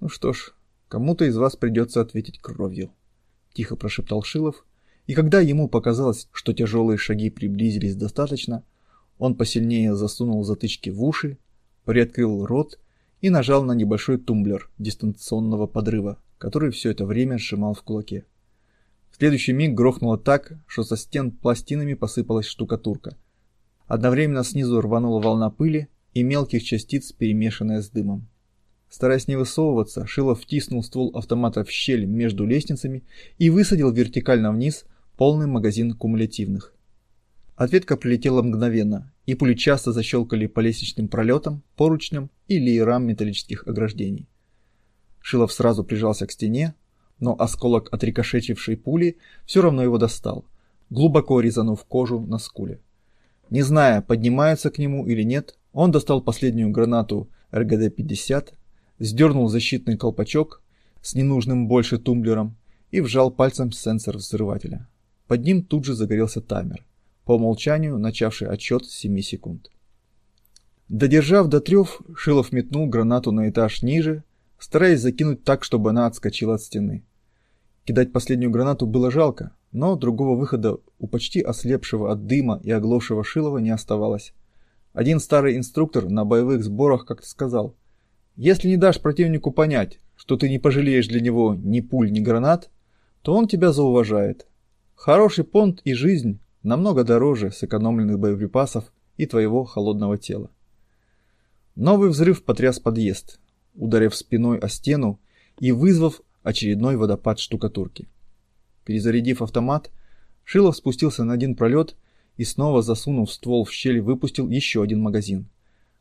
Ну что ж, кому-то из вас придется ответить кровью. Тихо прошептал Шилов и когда ему показалось, что тяжелые шаги приблизились достаточно, он посильнее засунул затычки в уши, приоткрыл рот и нажал на небольшой тумблер дистанционного подрыва, который все это время сжимал в кулаке. В следующий миг грохнуло так, что со стен пластинами посыпалась штукатурка. Одновременно снизу рванула волна пыли и мелких частиц, перемешанная с дымом. Стараясь не высовываться, Шилов втиснул ствол автомата в щель между лестницами и высадил вертикально вниз полный магазин кумулятивных. Ответка прилетела мгновенно, и пули часто защелкали по лестничным пролетам, поручням и леерам металлических ограждений. Шилов сразу прижался к стене, но осколок от рикошетившей пули все равно его достал, глубоко резанув кожу на скуле. Не зная, поднимается к нему или нет, он достал последнюю гранату РГД-50, сдернул защитный колпачок с ненужным больше тумблером и вжал пальцем сенсор взрывателя. Под ним тут же загорелся таймер, по умолчанию начавший отчет с 7 секунд. Додержав до трех, Шилов метнул гранату на этаж ниже, стараясь закинуть так, чтобы она отскочила от стены. Кидать последнюю гранату было жалко, но другого выхода у почти ослепшего от дыма и оглохшего Шилова не оставалось. Один старый инструктор на боевых сборах как-то сказал, «Если не дашь противнику понять, что ты не пожалеешь для него ни пуль, ни гранат, то он тебя зауважает. Хороший понт и жизнь намного дороже сэкономленных боеприпасов и твоего холодного тела». Новый взрыв потряс подъезд, ударив спиной о стену и вызвав очередной водопад штукатурки. Перезарядив автомат, Шилов спустился на один пролет и снова засунув ствол в щель выпустил еще один магазин.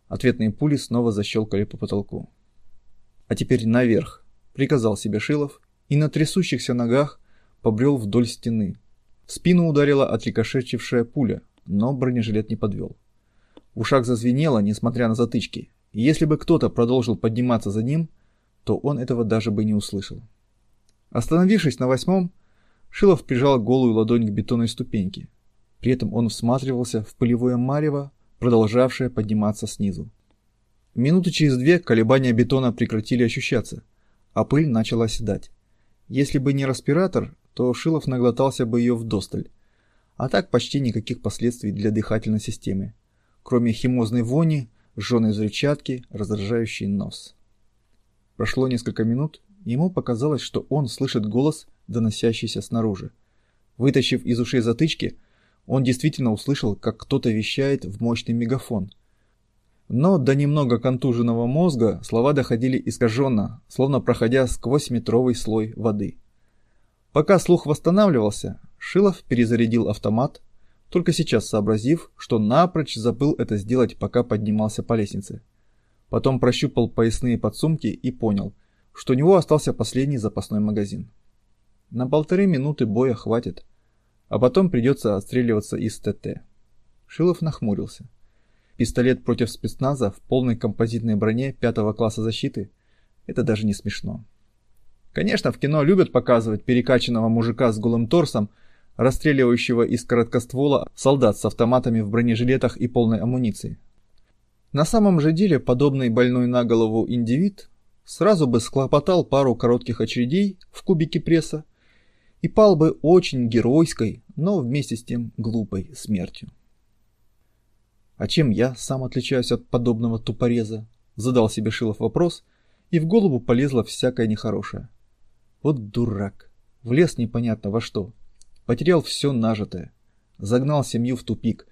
Ответные пули снова защелкали по потолку. «А теперь наверх», — приказал себе Шилов, и на трясущихся ногах побрел вдоль стены. В спину ударила отрикошечившая пуля, но бронежилет не подвел. В ушах зазвенело, несмотря на затычки, и если бы кто-то продолжил подниматься за ним, то он этого даже бы не услышал. Остановившись на восьмом, Шилов прижал голую ладонь к бетонной ступеньке. При этом он всматривался в пылевое марево, продолжавшее подниматься снизу. Минуты через две колебания бетона прекратили ощущаться, а пыль начала оседать. Если бы не респиратор, то Шилов наглотался бы ее вдосталь. А так почти никаких последствий для дыхательной системы, кроме химозной вони, жженой взрывчатки, раздражающей нос. Прошло несколько минут, Ему показалось, что он слышит голос, доносящийся снаружи. Вытащив из ушей затычки, он действительно услышал, как кто-то вещает в мощный мегафон. Но до немного контуженного мозга слова доходили искаженно, словно проходя сквозь метровый слой воды. Пока слух восстанавливался, Шилов перезарядил автомат, только сейчас сообразив, что напрочь забыл это сделать, пока поднимался по лестнице. Потом прощупал поясные подсумки и понял – что у него остался последний запасной магазин. На полторы минуты боя хватит, а потом придется отстреливаться из ТТ. Шилов нахмурился. Пистолет против спецназа в полной композитной броне пятого класса защиты – это даже не смешно. Конечно, в кино любят показывать перекачанного мужика с голым торсом, расстреливающего из короткоствола солдат с автоматами в бронежилетах и полной амуниции. На самом же деле подобный больной на голову индивид сразу бы схлопотал пару коротких очередей в кубике пресса и пал бы очень геройской, но вместе с тем глупой смертью. А чем я сам отличаюсь от подобного тупореза? Задал себе Шилов вопрос, и в голову полезло всякое нехорошее. Вот дурак, влез непонятно во что, потерял все нажитое, загнал семью в тупик,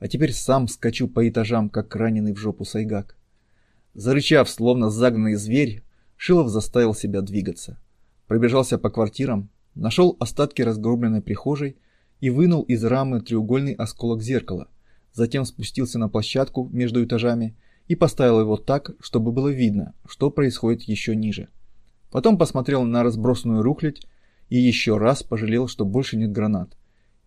а теперь сам скачу по этажам, как раненый в жопу сайгак. Зарычав, словно загнанный зверь, Шилов заставил себя двигаться. Пробежался по квартирам, нашел остатки разгромленной прихожей и вынул из рамы треугольный осколок зеркала. Затем спустился на площадку между этажами и поставил его так, чтобы было видно, что происходит еще ниже. Потом посмотрел на разбросанную рухлядь и еще раз пожалел, что больше нет гранат.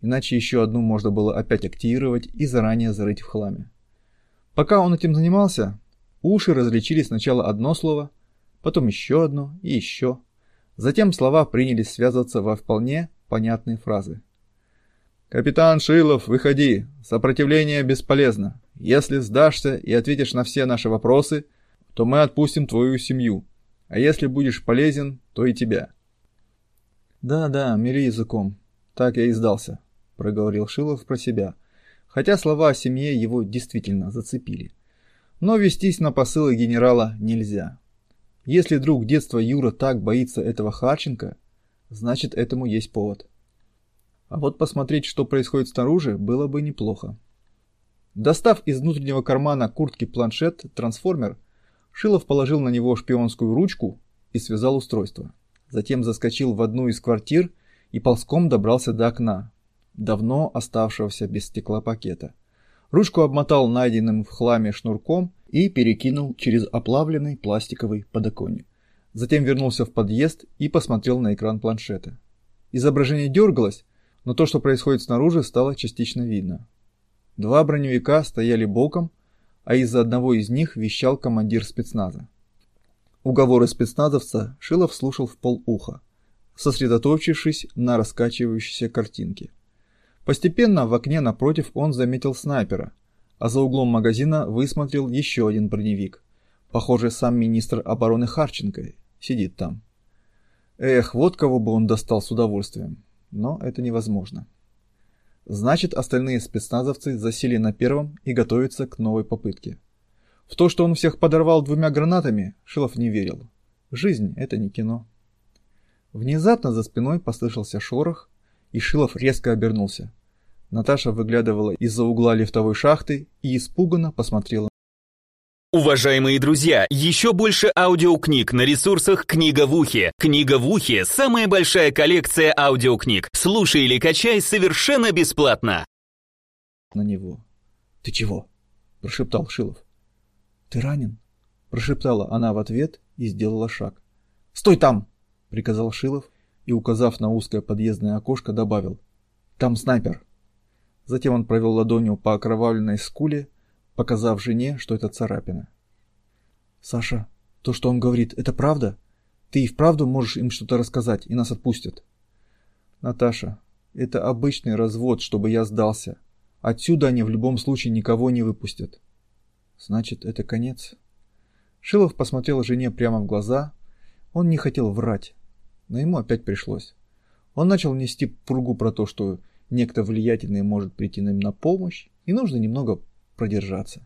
Иначе еще одну можно было опять активировать и заранее зарыть в хламе. Пока он этим занимался, Уши различили сначала одно слово, потом еще одно и еще. Затем слова принялись связываться во вполне понятные фразы. «Капитан Шилов, выходи! Сопротивление бесполезно. Если сдашься и ответишь на все наши вопросы, то мы отпустим твою семью. А если будешь полезен, то и тебя». «Да-да, мели языком. Так я и сдался», — проговорил Шилов про себя, хотя слова о семье его действительно зацепили. Но вестись на посылы генерала нельзя. Если друг детства Юра так боится этого Харченко, значит этому есть повод. А вот посмотреть, что происходит снаружи, было бы неплохо. Достав из внутреннего кармана куртки планшет «Трансформер», Шилов положил на него шпионскую ручку и связал устройство. Затем заскочил в одну из квартир и ползком добрался до окна. давно оставшегося без стекла пакета. Ручку обмотал найденным в хламе шнурком и перекинул через оплавленный пластиковый подоконник. Затем вернулся в подъезд и посмотрел на экран планшета. Изображение дергалось, но то, что происходит снаружи, стало частично видно. Два броневика стояли боком, а из-за одного из них вещал командир спецназа. Уговоры спецназовца Шилов слушал в полуха, сосредоточившись на раскачивающейся картинке. Постепенно в окне напротив он заметил снайпера, а за углом магазина высмотрел еще один броневик. Похоже, сам министр обороны Харченко сидит там. Эх, вот кого бы он достал с удовольствием. Но это невозможно. Значит, остальные спецназовцы засели на первом и готовятся к новой попытке. В то, что он всех подорвал двумя гранатами, Шилов не верил. Жизнь — это не кино. Внезапно за спиной послышался шорох, и Шилов резко обернулся. Наташа выглядывала из-за угла лифтовой шахты и испуганно посмотрела. Уважаемые друзья, еще больше аудиокниг на ресурсах «Книга в ухе». «Книга в ухе» — самая большая коллекция аудиокниг. Слушай или качай совершенно бесплатно. На него. «Ты чего?» — прошептал Шилов. «Ты ранен?» — прошептала она в ответ и сделала шаг. «Стой там!» — приказал Шилов и, указав на узкое подъездное окошко, добавил. «Там снайпер!» Затем он провел ладонью по окровавленной скуле, показав жене, что это царапина. «Саша, то, что он говорит, это правда? Ты и вправду можешь им что-то рассказать, и нас отпустят?» «Наташа, это обычный развод, чтобы я сдался. Отсюда они в любом случае никого не выпустят». Значит, это конец. Шилов посмотрел жене прямо в глаза. Он не хотел врать, но ему опять пришлось. Он начал нести пургу про то, что некто влиятельный может прийти нам на помощь, и нужно немного продержаться.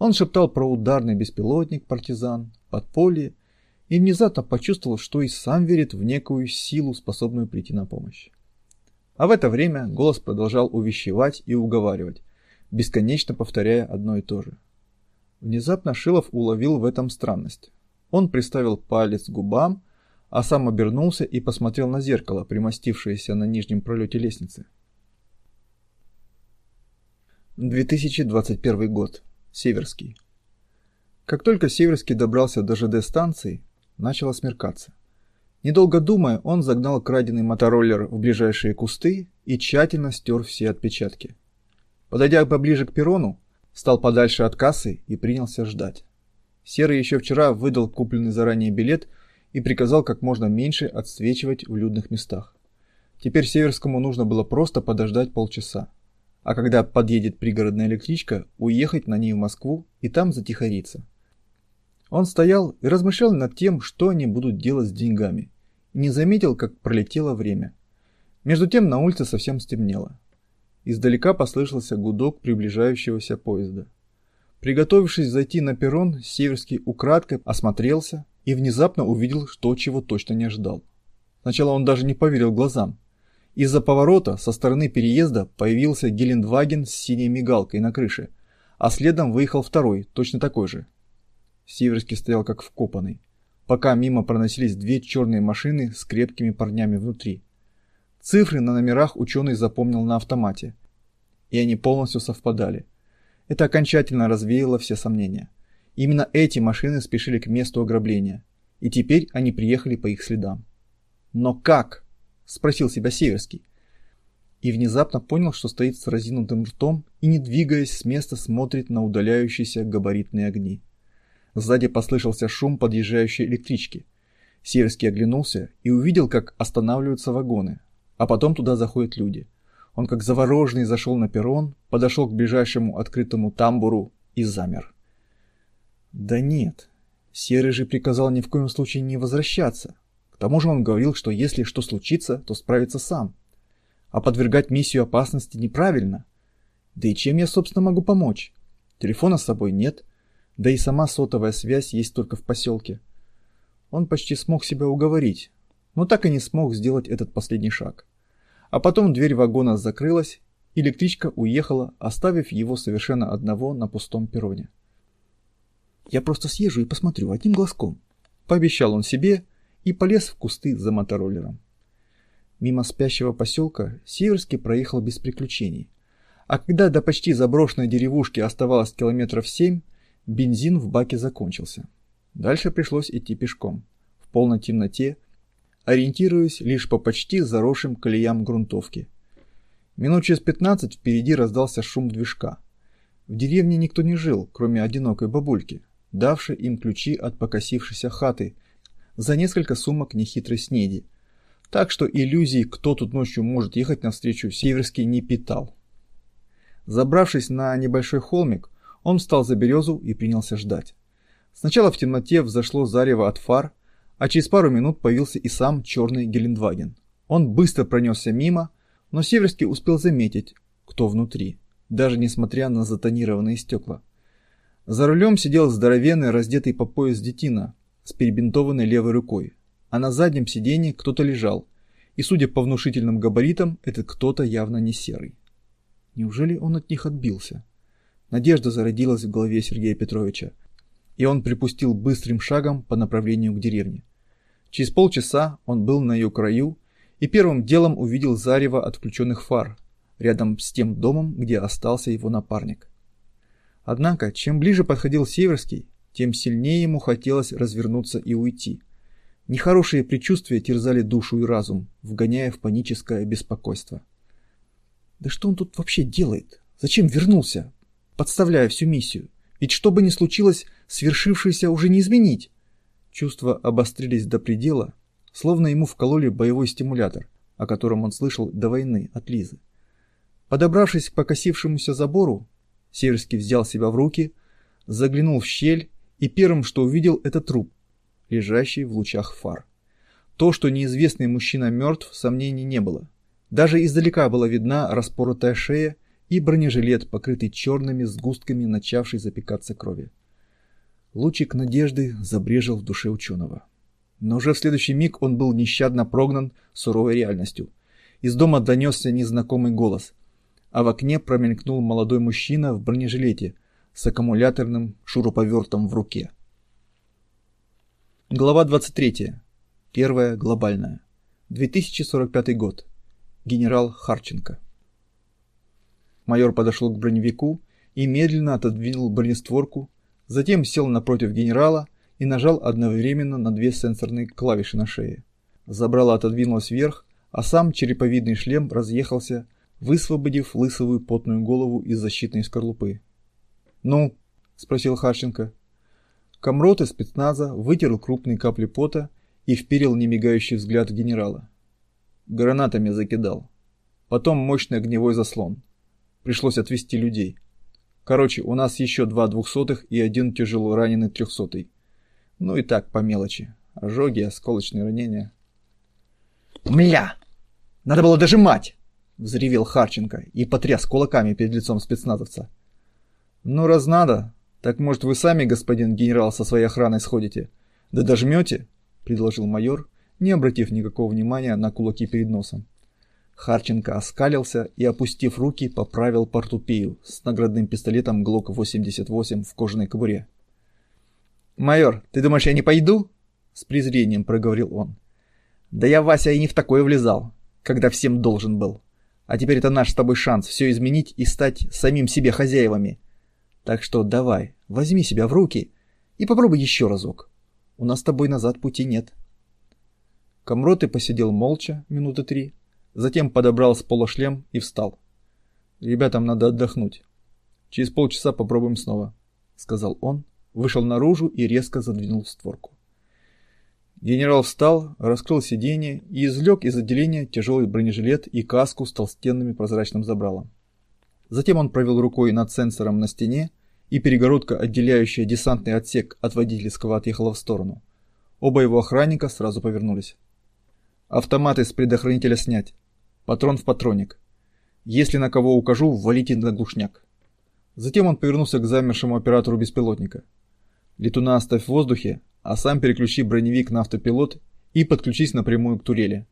Он шептал про ударный беспилотник, партизан, подполье, и внезапно почувствовал, что и сам верит в некую силу, способную прийти на помощь. А в это время голос продолжал увещевать и уговаривать, бесконечно повторяя одно и то же – Внезапно Шилов уловил в этом странность. Он приставил палец к губам, а сам обернулся и посмотрел на зеркало, примостившееся на нижнем пролете лестницы. 2021 год. Северский. Как только Северский добрался до ЖД-станции, начало смеркаться. Недолго думая, он загнал краденый мотороллер в ближайшие кусты и тщательно стер все отпечатки. Подойдя поближе к перрону, Стал подальше от кассы и принялся ждать. Серый еще вчера выдал купленный заранее билет и приказал как можно меньше отсвечивать в людных местах. Теперь Северскому нужно было просто подождать полчаса. А когда подъедет пригородная электричка, уехать на ней в Москву и там затихариться. Он стоял и размышлял над тем, что они будут делать с деньгами, и не заметил, как пролетело время. Между тем на улице совсем стемнело. Издалека послышался гудок приближающегося поезда. Приготовившись зайти на перрон, Северский украдкой осмотрелся и внезапно увидел то, чего точно не ожидал. Сначала он даже не поверил глазам. Из-за поворота со стороны переезда появился Гелендваген с синей мигалкой на крыше, а следом выехал второй, точно такой же. Северский стоял как вкопанный, пока мимо проносились две черные машины с крепкими парнями внутри. Цифры на номерах ученый запомнил на автомате, и они полностью совпадали. Это окончательно развеяло все сомнения. Именно эти машины спешили к месту ограбления, и теперь они приехали по их следам. «Но как?» – спросил себя Северский. И внезапно понял, что стоит с разинутым ртом и, не двигаясь с места, смотрит на удаляющиеся габаритные огни. Сзади послышался шум подъезжающей электрички. Северский оглянулся и увидел, как останавливаются вагоны, а потом туда заходят люди. Он как завороженный зашел на перрон, подошел к ближайшему открытому тамбуру и замер. Да нет, Серый же приказал ни в коем случае не возвращаться. К тому же он говорил, что если что случится, то справится сам. А подвергать миссию опасности неправильно. Да и чем я, собственно, могу помочь? Телефона с собой нет, да и сама сотовая связь есть только в поселке. Он почти смог себя уговорить, но так и не смог сделать этот последний шаг. А потом дверь вагона закрылась, электричка уехала, оставив его совершенно одного на пустом перроне. «Я просто съезжу и посмотрю одним глазком», — пообещал он себе и полез в кусты за мотороллером. Мимо спящего поселка Северский проехал без приключений. А когда до почти заброшенной деревушки оставалось километров семь, бензин в баке закончился. Дальше пришлось идти пешком, в полной темноте, ориентируясь лишь по почти заросшим колеям грунтовки. Минут через пятнадцать впереди раздался шум движка. В деревне никто не жил, кроме одинокой бабульки, давшей им ключи от покосившейся хаты за несколько сумок нехитрой снеди. Так что иллюзий, кто тут ночью может ехать навстречу, Северский не питал. Забравшись на небольшой холмик, он встал за березу и принялся ждать. Сначала в темноте взошло зарево от фар, а через пару минут появился и сам черный Гелендваген. Он быстро пронесся мимо, но Северский успел заметить, кто внутри, даже несмотря на затонированные стекла. За рулем сидел здоровенный, раздетый по пояс детина с перебинтованной левой рукой, а на заднем сиденье кто-то лежал, и, судя по внушительным габаритам, этот кто-то явно не серый. Неужели он от них отбился? Надежда зародилась в голове Сергея Петровича, и он припустил быстрым шагом по направлению к деревне. Через полчаса он был на ее краю и первым делом увидел зарево от включенных фар рядом с тем домом, где остался его напарник. Однако, чем ближе подходил Северский, тем сильнее ему хотелось развернуться и уйти. Нехорошие предчувствия терзали душу и разум, вгоняя в паническое беспокойство. Да что он тут вообще делает? Зачем вернулся? Подставляя всю миссию. Ведь что бы ни случилось, свершившееся уже не изменить. Чувства обострились до предела, словно ему вкололи боевой стимулятор, о котором он слышал до войны от Лизы. Подобравшись к покосившемуся забору, Северский взял себя в руки, заглянул в щель и первым, что увидел, это труп, лежащий в лучах фар. То, что неизвестный мужчина мертв, сомнений не было. Даже издалека была видна распоротая шея и бронежилет, покрытый черными сгустками начавшей запекаться крови. Лучик надежды забрежил в душе ученого. Но уже в следующий миг он был нещадно прогнан суровой реальностью. Из дома донесся незнакомый голос, а в окне промелькнул молодой мужчина в бронежилете с аккумуляторным шуруповертом в руке. Глава 23. Первая глобальная. 2045 год. Генерал Харченко. Майор подошел к броневику и медленно отодвинул бронестворку, затем сел напротив генерала и нажал одновременно на две сенсорные клавиши на шее. Забрало отодвинулось вверх, а сам череповидный шлем разъехался, высвободив лысовую потную голову из защитной скорлупы. «Ну?» – спросил Харченко. Комрот из спецназа вытер крупные капли пота и вперил немигающий взгляд генерала. Гранатами закидал. Потом мощный огневой заслон. Пришлось отвести людей. Короче, у нас еще два двухсотых и один тяжело раненый трехсотый. Ну и так, по мелочи. Ожоги, осколочные ранения. «Мля! Надо было дожимать!» — взревел Харченко и потряс кулаками перед лицом спецназовца. «Ну, раз надо, так может вы сами, господин генерал, со своей охраной сходите? Да дожмете?» — предложил майор, не обратив никакого внимания на кулаки перед носом. Харченко оскалился и, опустив руки, поправил портупею с наградным пистолетом ГЛОК-88 в кожаной кобуре. «Майор, ты думаешь, я не пойду?» — с презрением проговорил он. «Да я, Вася, и не в такое влезал, когда всем должен был. А теперь это наш с тобой шанс все изменить и стать самим себе хозяевами. Так что давай, возьми себя в руки и попробуй еще разок. У нас с тобой назад пути нет». Комроты посидел молча минуты три, Затем подобрал с пола шлем и встал. «Ребятам надо отдохнуть. Через полчаса попробуем снова», — сказал он, вышел наружу и резко задвинул створку. Генерал встал, раскрыл сиденье и извлек из отделения тяжелый бронежилет и каску с толстенным прозрачным забралом. Затем он провел рукой над сенсором на стене, и перегородка, отделяющая десантный отсек от водительского, отъехала в сторону. Оба его охранника сразу повернулись. Автоматы с предохранителя снять. Патрон в патроник. Если на кого укажу, валите на глушняк. Затем он повернулся к замершему оператору беспилотника. Летуна оставь в воздухе, а сам переключи броневик на автопилот и подключись напрямую к турели.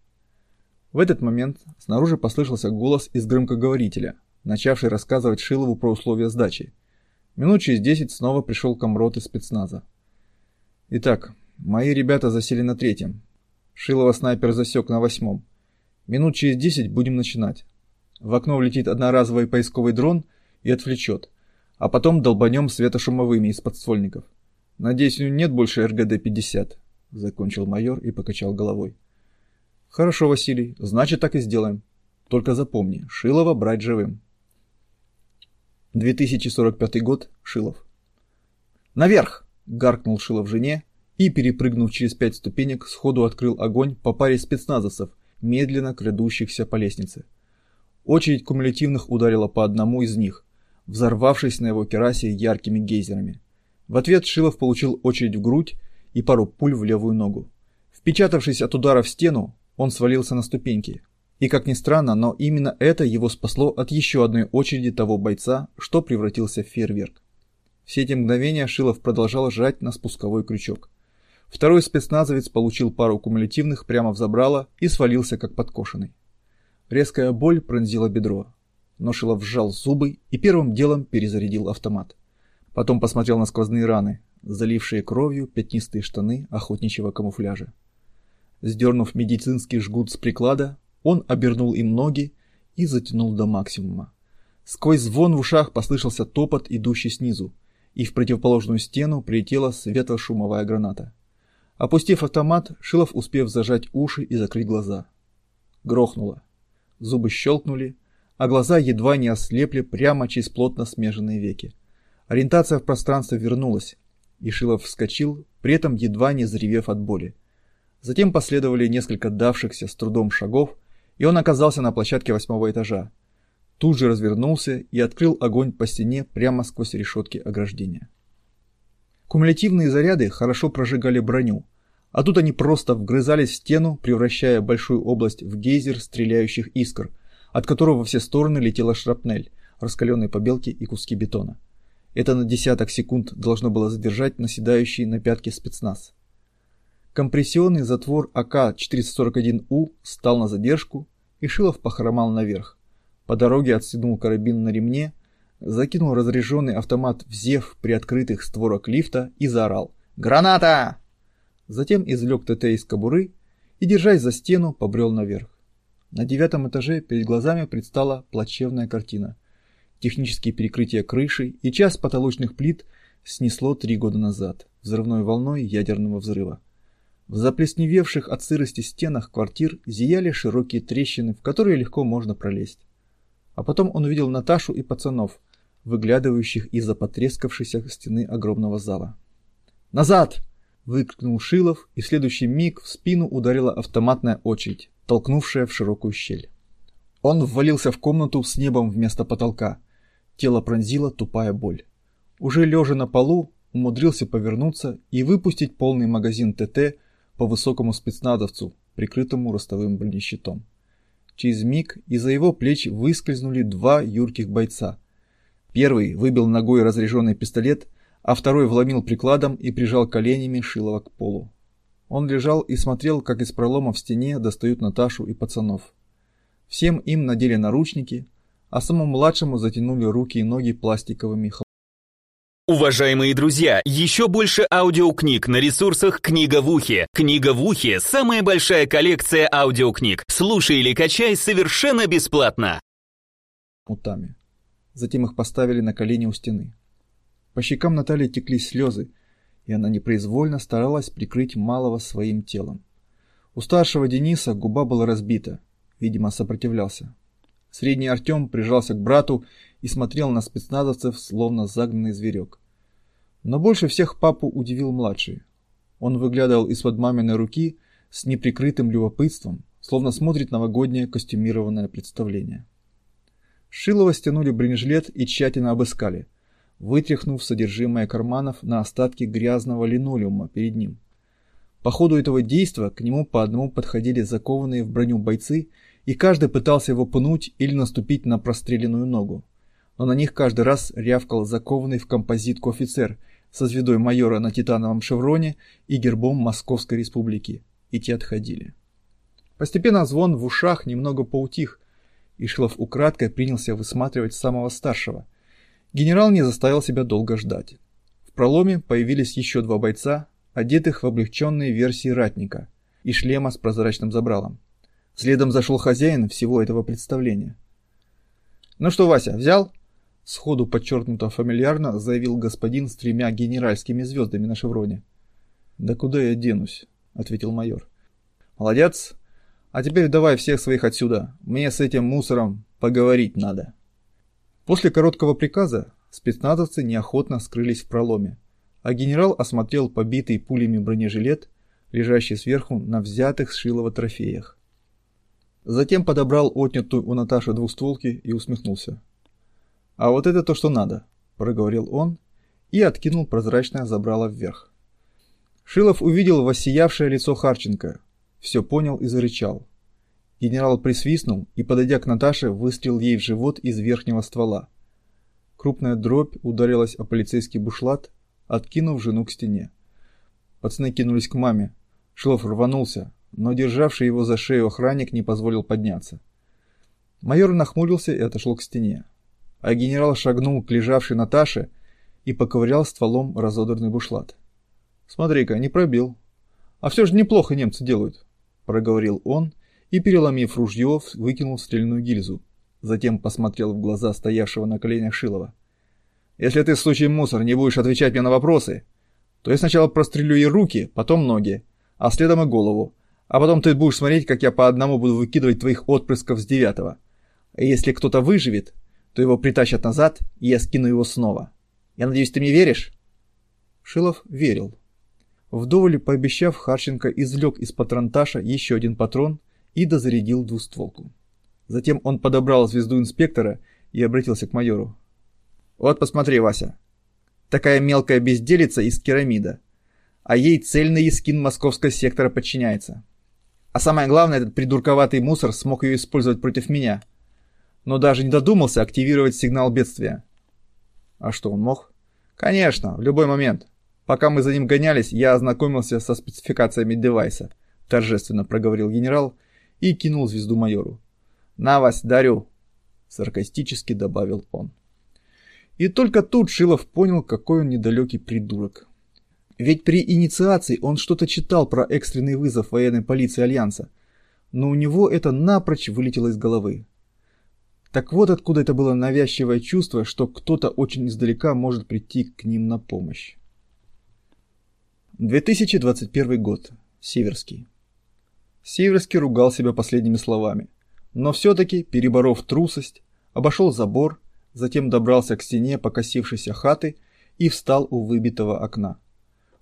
В этот момент снаружи послышался голос из громкоговорителя, начавший рассказывать Шилову про условия сдачи. Минут через десять снова пришел комрот из спецназа. Итак, мои ребята засели на третьем, Шилова снайпер засек на восьмом. Минут через десять будем начинать. В окно влетит одноразовый поисковый дрон и отвлечет, а потом долбанем светошумовыми из подствольников. Надеюсь, у него нет больше РГД-50, закончил майор и покачал головой. Хорошо, Василий, значит так и сделаем. Только запомни, Шилова брать живым. 2045 год, Шилов. Наверх! гаркнул Шилов жене и, перепрыгнув через пять ступенек, сходу открыл огонь по паре спецназовцев, медленно крадущихся по лестнице. Очередь кумулятивных ударила по одному из них, взорвавшись на его керасе яркими гейзерами. В ответ Шилов получил очередь в грудь и пару пуль в левую ногу. Впечатавшись от удара в стену, он свалился на ступеньки. И как ни странно, но именно это его спасло от еще одной очереди того бойца, что превратился в фейерверк. Все эти мгновения Шилов продолжал жать на спусковой крючок. Второй спецназовец получил пару кумулятивных прямо в забрало и свалился как подкошенный. Резкая боль пронзила бедро. Но Шилов сжал зубы и первым делом перезарядил автомат. Потом посмотрел на сквозные раны, залившие кровью пятнистые штаны охотничьего камуфляжа. Сдернув медицинский жгут с приклада, он обернул им ноги и затянул до максимума. Сквозь звон в ушах послышался топот, идущий снизу, и в противоположную стену прилетела светло-шумовая граната. Опустив автомат, Шилов успев зажать уши и закрыть глаза. Грохнуло. Зубы щелкнули, а глаза едва не ослепли прямо через плотно смеженные веки. Ориентация в пространстве вернулась, и Шилов вскочил, при этом едва не заревев от боли. Затем последовали несколько давшихся с трудом шагов, и он оказался на площадке восьмого этажа. Тут же развернулся и открыл огонь по стене прямо сквозь решетки ограждения. Кумулятивные заряды хорошо прожигали броню, а тут они просто вгрызались в стену, превращая большую область в гейзер стреляющих искр, от которого во все стороны летела шрапнель, раскаленные побелки и куски бетона. Это на десяток секунд должно было задержать наседающий на пятки спецназ. Компрессионный затвор АК-441У стал на задержку, и Шилов похромал наверх. По дороге отстегнул карабин на ремне, закинул разряженный автомат в зев приоткрытых створок лифта и заорал «Граната!». Затем извлек ТТ из кобуры и, держась за стену, побрел наверх. На девятом этаже перед глазами предстала плачевная картина. Технические перекрытия крыши и час потолочных плит снесло три года назад взрывной волной ядерного взрыва. В заплесневевших от сырости стенах квартир зияли широкие трещины, в которые легко можно пролезть. А потом он увидел Наташу и пацанов, выглядывающих из-за потрескавшейся стены огромного зала. «Назад!» — выкрикнул Шилов, и в следующий миг в спину ударила автоматная очередь, толкнувшая в широкую щель. Он ввалился в комнату с небом вместо потолка. Тело пронзила тупая боль. Уже лежа на полу, умудрился повернуться и выпустить полный магазин ТТ по высокому спецназовцу, прикрытому ростовым бронещитом. Через миг из-за его плеч выскользнули два юрких бойца, Первый выбил ногой разряженный пистолет, а второй вломил прикладом и прижал коленями Шилова к полу. Он лежал и смотрел, как из пролома в стене достают Наташу и пацанов. Всем им надели наручники, а самому младшему затянули руки и ноги пластиковыми Уважаемые друзья, еще больше аудиокниг на ресурсах «Книга в ухе». «Книга в ухе» — самая большая коллекция аудиокниг. Слушай или качай совершенно бесплатно. Утами затем их поставили на колени у стены. По щекам Натальи текли слезы, и она непроизвольно старалась прикрыть малого своим телом. У старшего Дениса губа была разбита, видимо, сопротивлялся. Средний Артем прижался к брату и смотрел на спецназовцев, словно загнанный зверек. Но больше всех папу удивил младший. Он выглядывал из-под маминой руки с неприкрытым любопытством, словно смотрит новогоднее костюмированное представление. Шилова стянули бронежилет и тщательно обыскали, вытряхнув содержимое карманов на остатки грязного линолеума перед ним. По ходу этого действа к нему по одному подходили закованные в броню бойцы, и каждый пытался его пнуть или наступить на простреленную ногу. Но на них каждый раз рявкал закованный в композитку офицер со звездой майора на титановом шевроне и гербом Московской республики, и те отходили. Постепенно звон в ушах немного поутих, Ишлов украдкой принялся высматривать самого старшего. Генерал не заставил себя долго ждать. В проломе появились еще два бойца, одетых в облегченные версии ратника и шлема с прозрачным забралом. Следом зашел хозяин всего этого представления. «Ну что, Вася, взял?» Сходу подчеркнуто фамильярно заявил господин с тремя генеральскими звездами на шевроне. «Да куда я денусь?» — ответил майор. «Молодец. А теперь давай всех своих отсюда. Мне с этим мусором поговорить надо». После короткого приказа спецназовцы неохотно скрылись в проломе, а генерал осмотрел побитый пулями бронежилет, лежащий сверху на взятых с Шилова трофеях. Затем подобрал отнятую у Наташи двустволки и усмехнулся. «А вот это то, что надо», — проговорил он и откинул прозрачное забрало вверх. Шилов увидел воссиявшее лицо Харченко, все понял и зарычал. Генерал присвистнул и, подойдя к Наташе, выстрелил ей в живот из верхнего ствола. Крупная дробь ударилась о полицейский бушлат, откинув жену к стене. Пацаны кинулись к маме. Шилов рванулся, но державший его за шею охранник не позволил подняться. Майор нахмурился и отошел к стене а генерал шагнул к лежавшей Наташе и поковырял стволом разодранный бушлат. «Смотри-ка, не пробил. А все же неплохо немцы делают», — проговорил он и, переломив ружье, выкинул стрельную гильзу. Затем посмотрел в глаза стоявшего на коленях Шилова. «Если ты, случай мусор, не будешь отвечать мне на вопросы, то я сначала прострелю ей руки, потом ноги, а следом и голову, а потом ты будешь смотреть, как я по одному буду выкидывать твоих отпрысков с девятого. А если кто-то выживет, то его притащат назад, и я скину его снова. Я надеюсь, ты мне веришь?» Шилов верил. Вдоволь пообещав, Харченко извлек из патронташа еще один патрон и дозарядил двустволку. Затем он подобрал звезду инспектора и обратился к майору. «Вот посмотри, Вася. Такая мелкая безделица из керамида, а ей цельный искин московского сектора подчиняется. А самое главное, этот придурковатый мусор смог ее использовать против меня – но даже не додумался активировать сигнал бедствия. А что он мог? Конечно, в любой момент. Пока мы за ним гонялись, я ознакомился со спецификациями девайса, торжественно проговорил генерал и кинул звезду майору. На вас, дарю, саркастически добавил он. И только тут Шилов понял, какой он недалекий придурок. Ведь при инициации он что-то читал про экстренный вызов военной полиции Альянса, но у него это напрочь вылетело из головы. Так вот откуда это было навязчивое чувство, что кто-то очень издалека может прийти к ним на помощь. 2021 год. Северский. Северский ругал себя последними словами, но все-таки, переборов трусость, обошел забор, затем добрался к стене покосившейся хаты и встал у выбитого окна.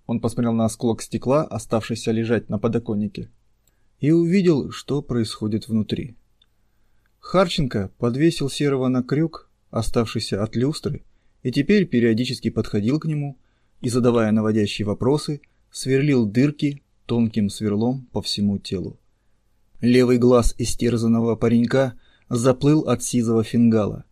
Он посмотрел на осколок стекла, оставшийся лежать на подоконнике, и увидел, что происходит внутри. Харченко подвесил Серого на крюк, оставшийся от люстры, и теперь периодически подходил к нему и, задавая наводящие вопросы, сверлил дырки тонким сверлом по всему телу. Левый глаз истерзанного паренька заплыл от сизого фингала.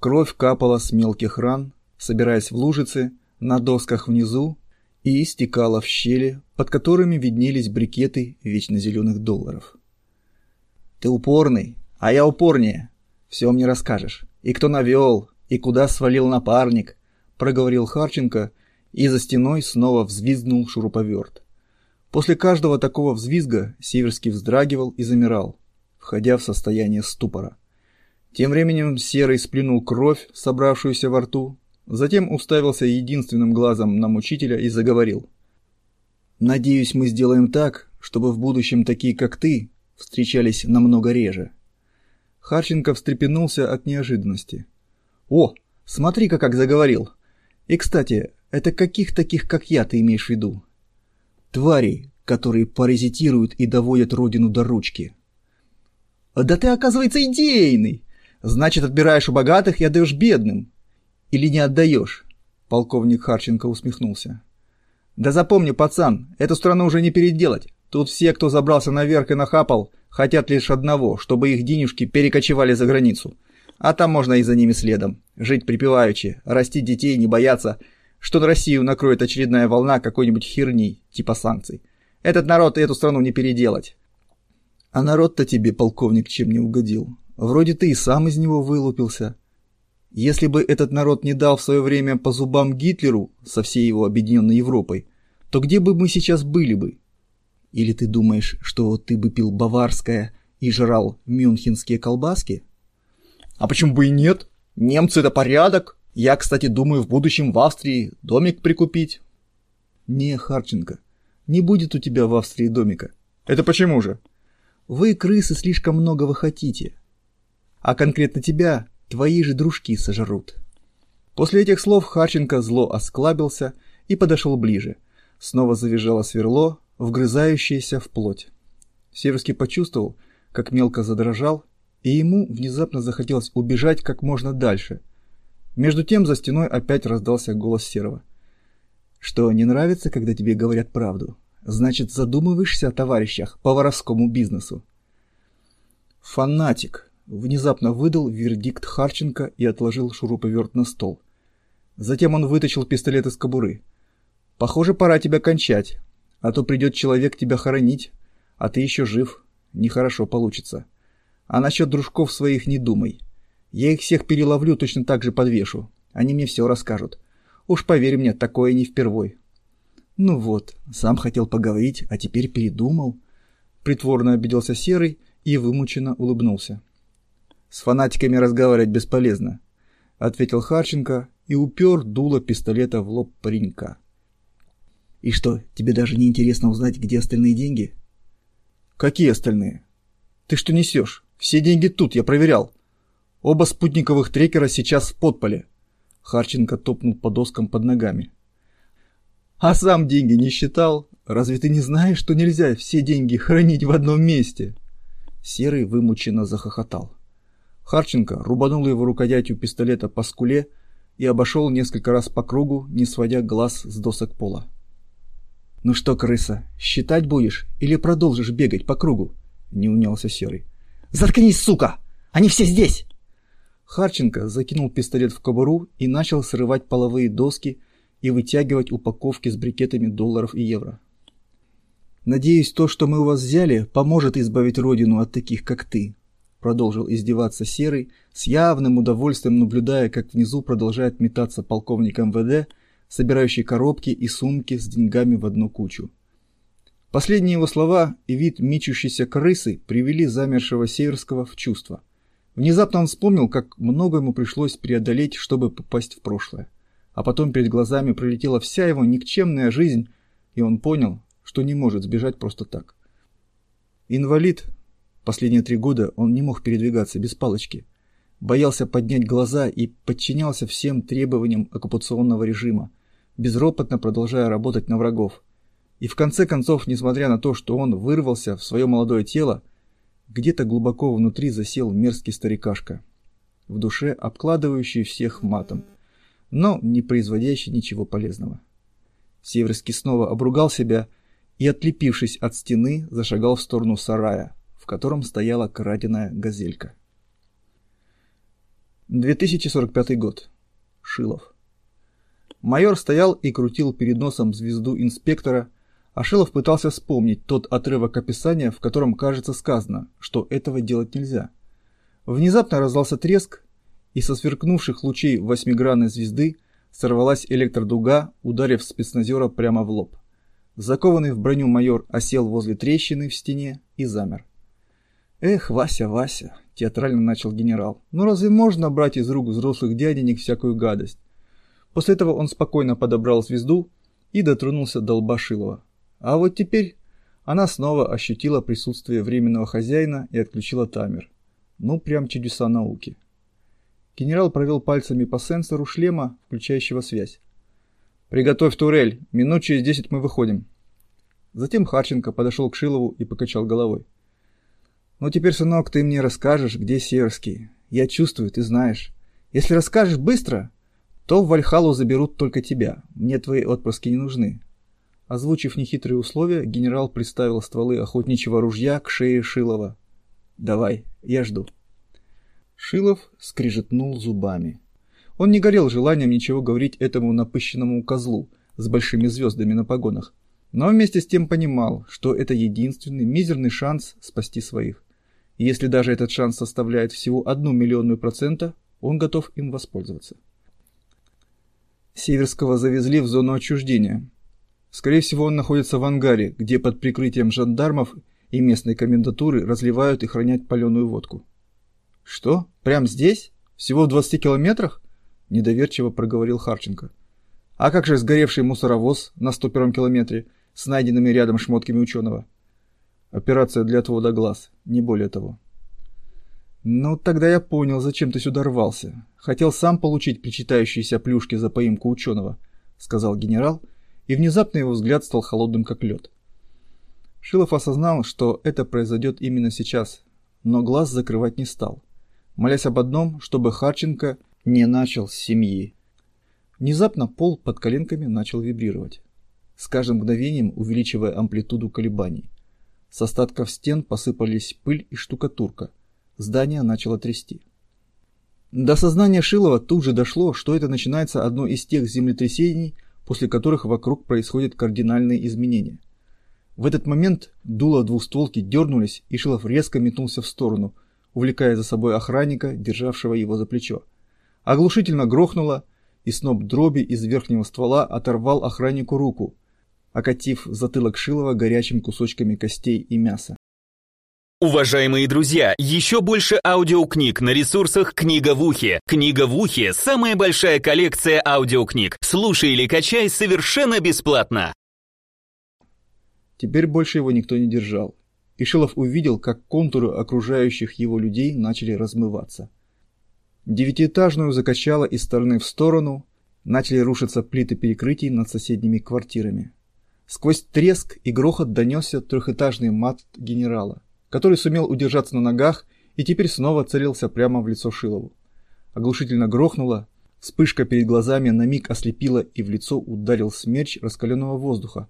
Кровь капала с мелких ран, собираясь в лужицы, на досках внизу и истекала в щели, под которыми виднелись брикеты вечно зеленых долларов. «Ты упорный!» А я упорнее. Все мне расскажешь. И кто навел, и куда свалил напарник, проговорил Харченко, и за стеной снова взвизгнул шуруповерт. После каждого такого взвизга Северский вздрагивал и замирал, входя в состояние ступора. Тем временем Серый сплюнул кровь, собравшуюся во рту, затем уставился единственным глазом на мучителя и заговорил. «Надеюсь, мы сделаем так, чтобы в будущем такие, как ты, встречались намного реже». Харченко встрепенулся от неожиданности. «О, смотри-ка, как заговорил! И, кстати, это каких таких, как я, ты имеешь в виду?» «Твари, которые паразитируют и доводят родину до ручки». «Да ты, оказывается, идейный! Значит, отбираешь у богатых и отдаешь бедным. Или не отдаешь?» Полковник Харченко усмехнулся. «Да запомни, пацан, эту страну уже не переделать. Тут все, кто забрался наверх и нахапал, хотят лишь одного, чтобы их денежки перекочевали за границу. А там можно и за ними следом. Жить припеваючи, растить детей, не бояться, что на Россию накроет очередная волна какой-нибудь херни, типа санкций. Этот народ и эту страну не переделать. А народ-то тебе, полковник, чем не угодил. Вроде ты и сам из него вылупился. Если бы этот народ не дал в свое время по зубам Гитлеру со всей его объединенной Европой, то где бы мы сейчас были бы? Или ты думаешь, что ты бы пил баварское и жрал мюнхенские колбаски? А почему бы и нет? Немцы это порядок. Я, кстати, думаю в будущем в Австрии домик прикупить. Не, Харченко, не будет у тебя в Австрии домика. Это почему же? Вы, крысы, слишком многого хотите. А конкретно тебя твои же дружки сожрут. После этих слов Харченко зло осклабился и подошел ближе. Снова завизжало сверло, вгрызающееся в плоть. Северский почувствовал, как мелко задрожал, и ему внезапно захотелось убежать как можно дальше. Между тем за стеной опять раздался голос Серого. «Что, не нравится, когда тебе говорят правду? Значит, задумываешься о товарищах по воровскому бизнесу?» «Фанатик!» — внезапно выдал вердикт Харченко и отложил шуруповерт на стол. Затем он вытащил пистолет из кобуры. «Похоже, пора тебя кончать, а то придет человек тебя хоронить, а ты еще жив. Нехорошо получится. А насчет дружков своих не думай. Я их всех переловлю, точно так же подвешу. Они мне все расскажут. Уж поверь мне, такое не впервой. Ну вот, сам хотел поговорить, а теперь передумал. Притворно обиделся Серый и вымученно улыбнулся. С фанатиками разговаривать бесполезно, ответил Харченко и упер дуло пистолета в лоб паренька. И что, тебе даже не интересно узнать, где остальные деньги? Какие остальные? Ты что несешь? Все деньги тут, я проверял. Оба спутниковых трекера сейчас в подполе. Харченко топнул по доскам под ногами. А сам деньги не считал? Разве ты не знаешь, что нельзя все деньги хранить в одном месте? Серый вымученно захохотал. Харченко рубанул его рукоятью пистолета по скуле и обошел несколько раз по кругу, не сводя глаз с досок пола. «Ну что, крыса, считать будешь или продолжишь бегать по кругу?» — не унялся Серый. «Заткнись, сука! Они все здесь!» Харченко закинул пистолет в кобуру и начал срывать половые доски и вытягивать упаковки с брикетами долларов и евро. «Надеюсь, то, что мы у вас взяли, поможет избавить родину от таких, как ты», продолжил издеваться Серый, с явным удовольствием наблюдая, как внизу продолжает метаться полковник МВД, собирающий коробки и сумки с деньгами в одну кучу. Последние его слова и вид мечущейся крысы привели замершего Северского в чувство – Внезапно он вспомнил, как много ему пришлось преодолеть, чтобы попасть в прошлое. А потом перед глазами пролетела вся его никчемная жизнь, и он понял, что не может сбежать просто так. Инвалид. Последние три года он не мог передвигаться без палочки. Боялся поднять глаза и подчинялся всем требованиям оккупационного режима, безропотно продолжая работать на врагов. И в конце концов, несмотря на то, что он вырвался в свое молодое тело, где-то глубоко внутри засел мерзкий старикашка, в душе обкладывающий всех матом, но не производящий ничего полезного. Северский снова обругал себя и, отлепившись от стены, зашагал в сторону сарая, в котором стояла краденая газелька. 2045 год. Шилов. Майор стоял и крутил перед носом звезду инспектора, Ашилов пытался вспомнить тот отрывок описания, в котором, кажется, сказано, что этого делать нельзя. Внезапно раздался треск, и со сверкнувших лучей восьмигранной звезды сорвалась электродуга, ударив спецназера прямо в лоб. Закованный в броню майор осел возле трещины в стене и замер. «Эх, Вася, Вася!» – театрально начал генерал. «Ну разве можно брать из рук взрослых дяденек всякую гадость?» После этого он спокойно подобрал звезду и дотронулся до лба Шилова. А вот теперь она снова ощутила присутствие временного хозяина и отключила таймер. Ну, прям чудеса науки. Генерал провел пальцами по сенсору шлема, включающего связь. «Приготовь турель, минут через десять мы выходим». Затем Харченко подошел к Шилову и покачал головой. «Ну теперь, сынок, ты мне расскажешь, где Северский. Я чувствую, ты знаешь. Если расскажешь быстро, то в Вальхалу заберут только тебя. Мне твои отпрыски не нужны. Озвучив нехитрые условия, генерал приставил стволы охотничьего ружья к шее Шилова. «Давай, я жду». Шилов скрижетнул зубами. Он не горел желанием ничего говорить этому напыщенному козлу с большими звездами на погонах, но вместе с тем понимал, что это единственный мизерный шанс спасти своих. И если даже этот шанс составляет всего одну миллионную процента, он готов им воспользоваться. Северского завезли в зону отчуждения, Скорее всего, он находится в ангаре, где под прикрытием жандармов и местные комендатуры разливают и хранят паленую водку. «Что? Прям здесь? Всего в 20 километрах?» – недоверчиво проговорил Харченко. «А как же сгоревший мусоровоз на 101 километре с найденными рядом шмотками ученого?» «Операция для отвода глаз, не более того». «Ну, тогда я понял, зачем ты сюда рвался. Хотел сам получить причитающиеся плюшки за поимку ученого», — сказал генерал, и внезапно его взгляд стал холодным, как лед. Шилов осознал, что это произойдет именно сейчас, но глаз закрывать не стал, молясь об одном, чтобы Харченко не начал с семьи. Внезапно пол под коленками начал вибрировать, с каждым мгновением увеличивая амплитуду колебаний. С остатков стен посыпались пыль и штукатурка — Здание начало трясти. До сознания Шилова тут же дошло, что это начинается одно из тех землетрясений, после которых вокруг происходят кардинальные изменения. В этот момент дуло двухстволки дернулись, и Шилов резко метнулся в сторону, увлекая за собой охранника, державшего его за плечо. Оглушительно грохнуло, и сноп дроби из верхнего ствола оторвал охраннику руку, окатив затылок Шилова горячими кусочками костей и мяса. Уважаемые друзья, еще больше аудиокниг на ресурсах «Книга в ухе». «Книга в ухе» — самая большая коллекция аудиокниг. Слушай или качай совершенно бесплатно. Теперь больше его никто не держал. Ишилов увидел, как контуры окружающих его людей начали размываться. Девятиэтажную закачало из стороны в сторону, начали рушиться плиты перекрытий над соседними квартирами. Сквозь треск и грохот донесся трехэтажный мат генерала который сумел удержаться на ногах и теперь снова целился прямо в лицо Шилову. Оглушительно грохнуло, вспышка перед глазами на миг ослепила и в лицо ударил смерч раскаленного воздуха,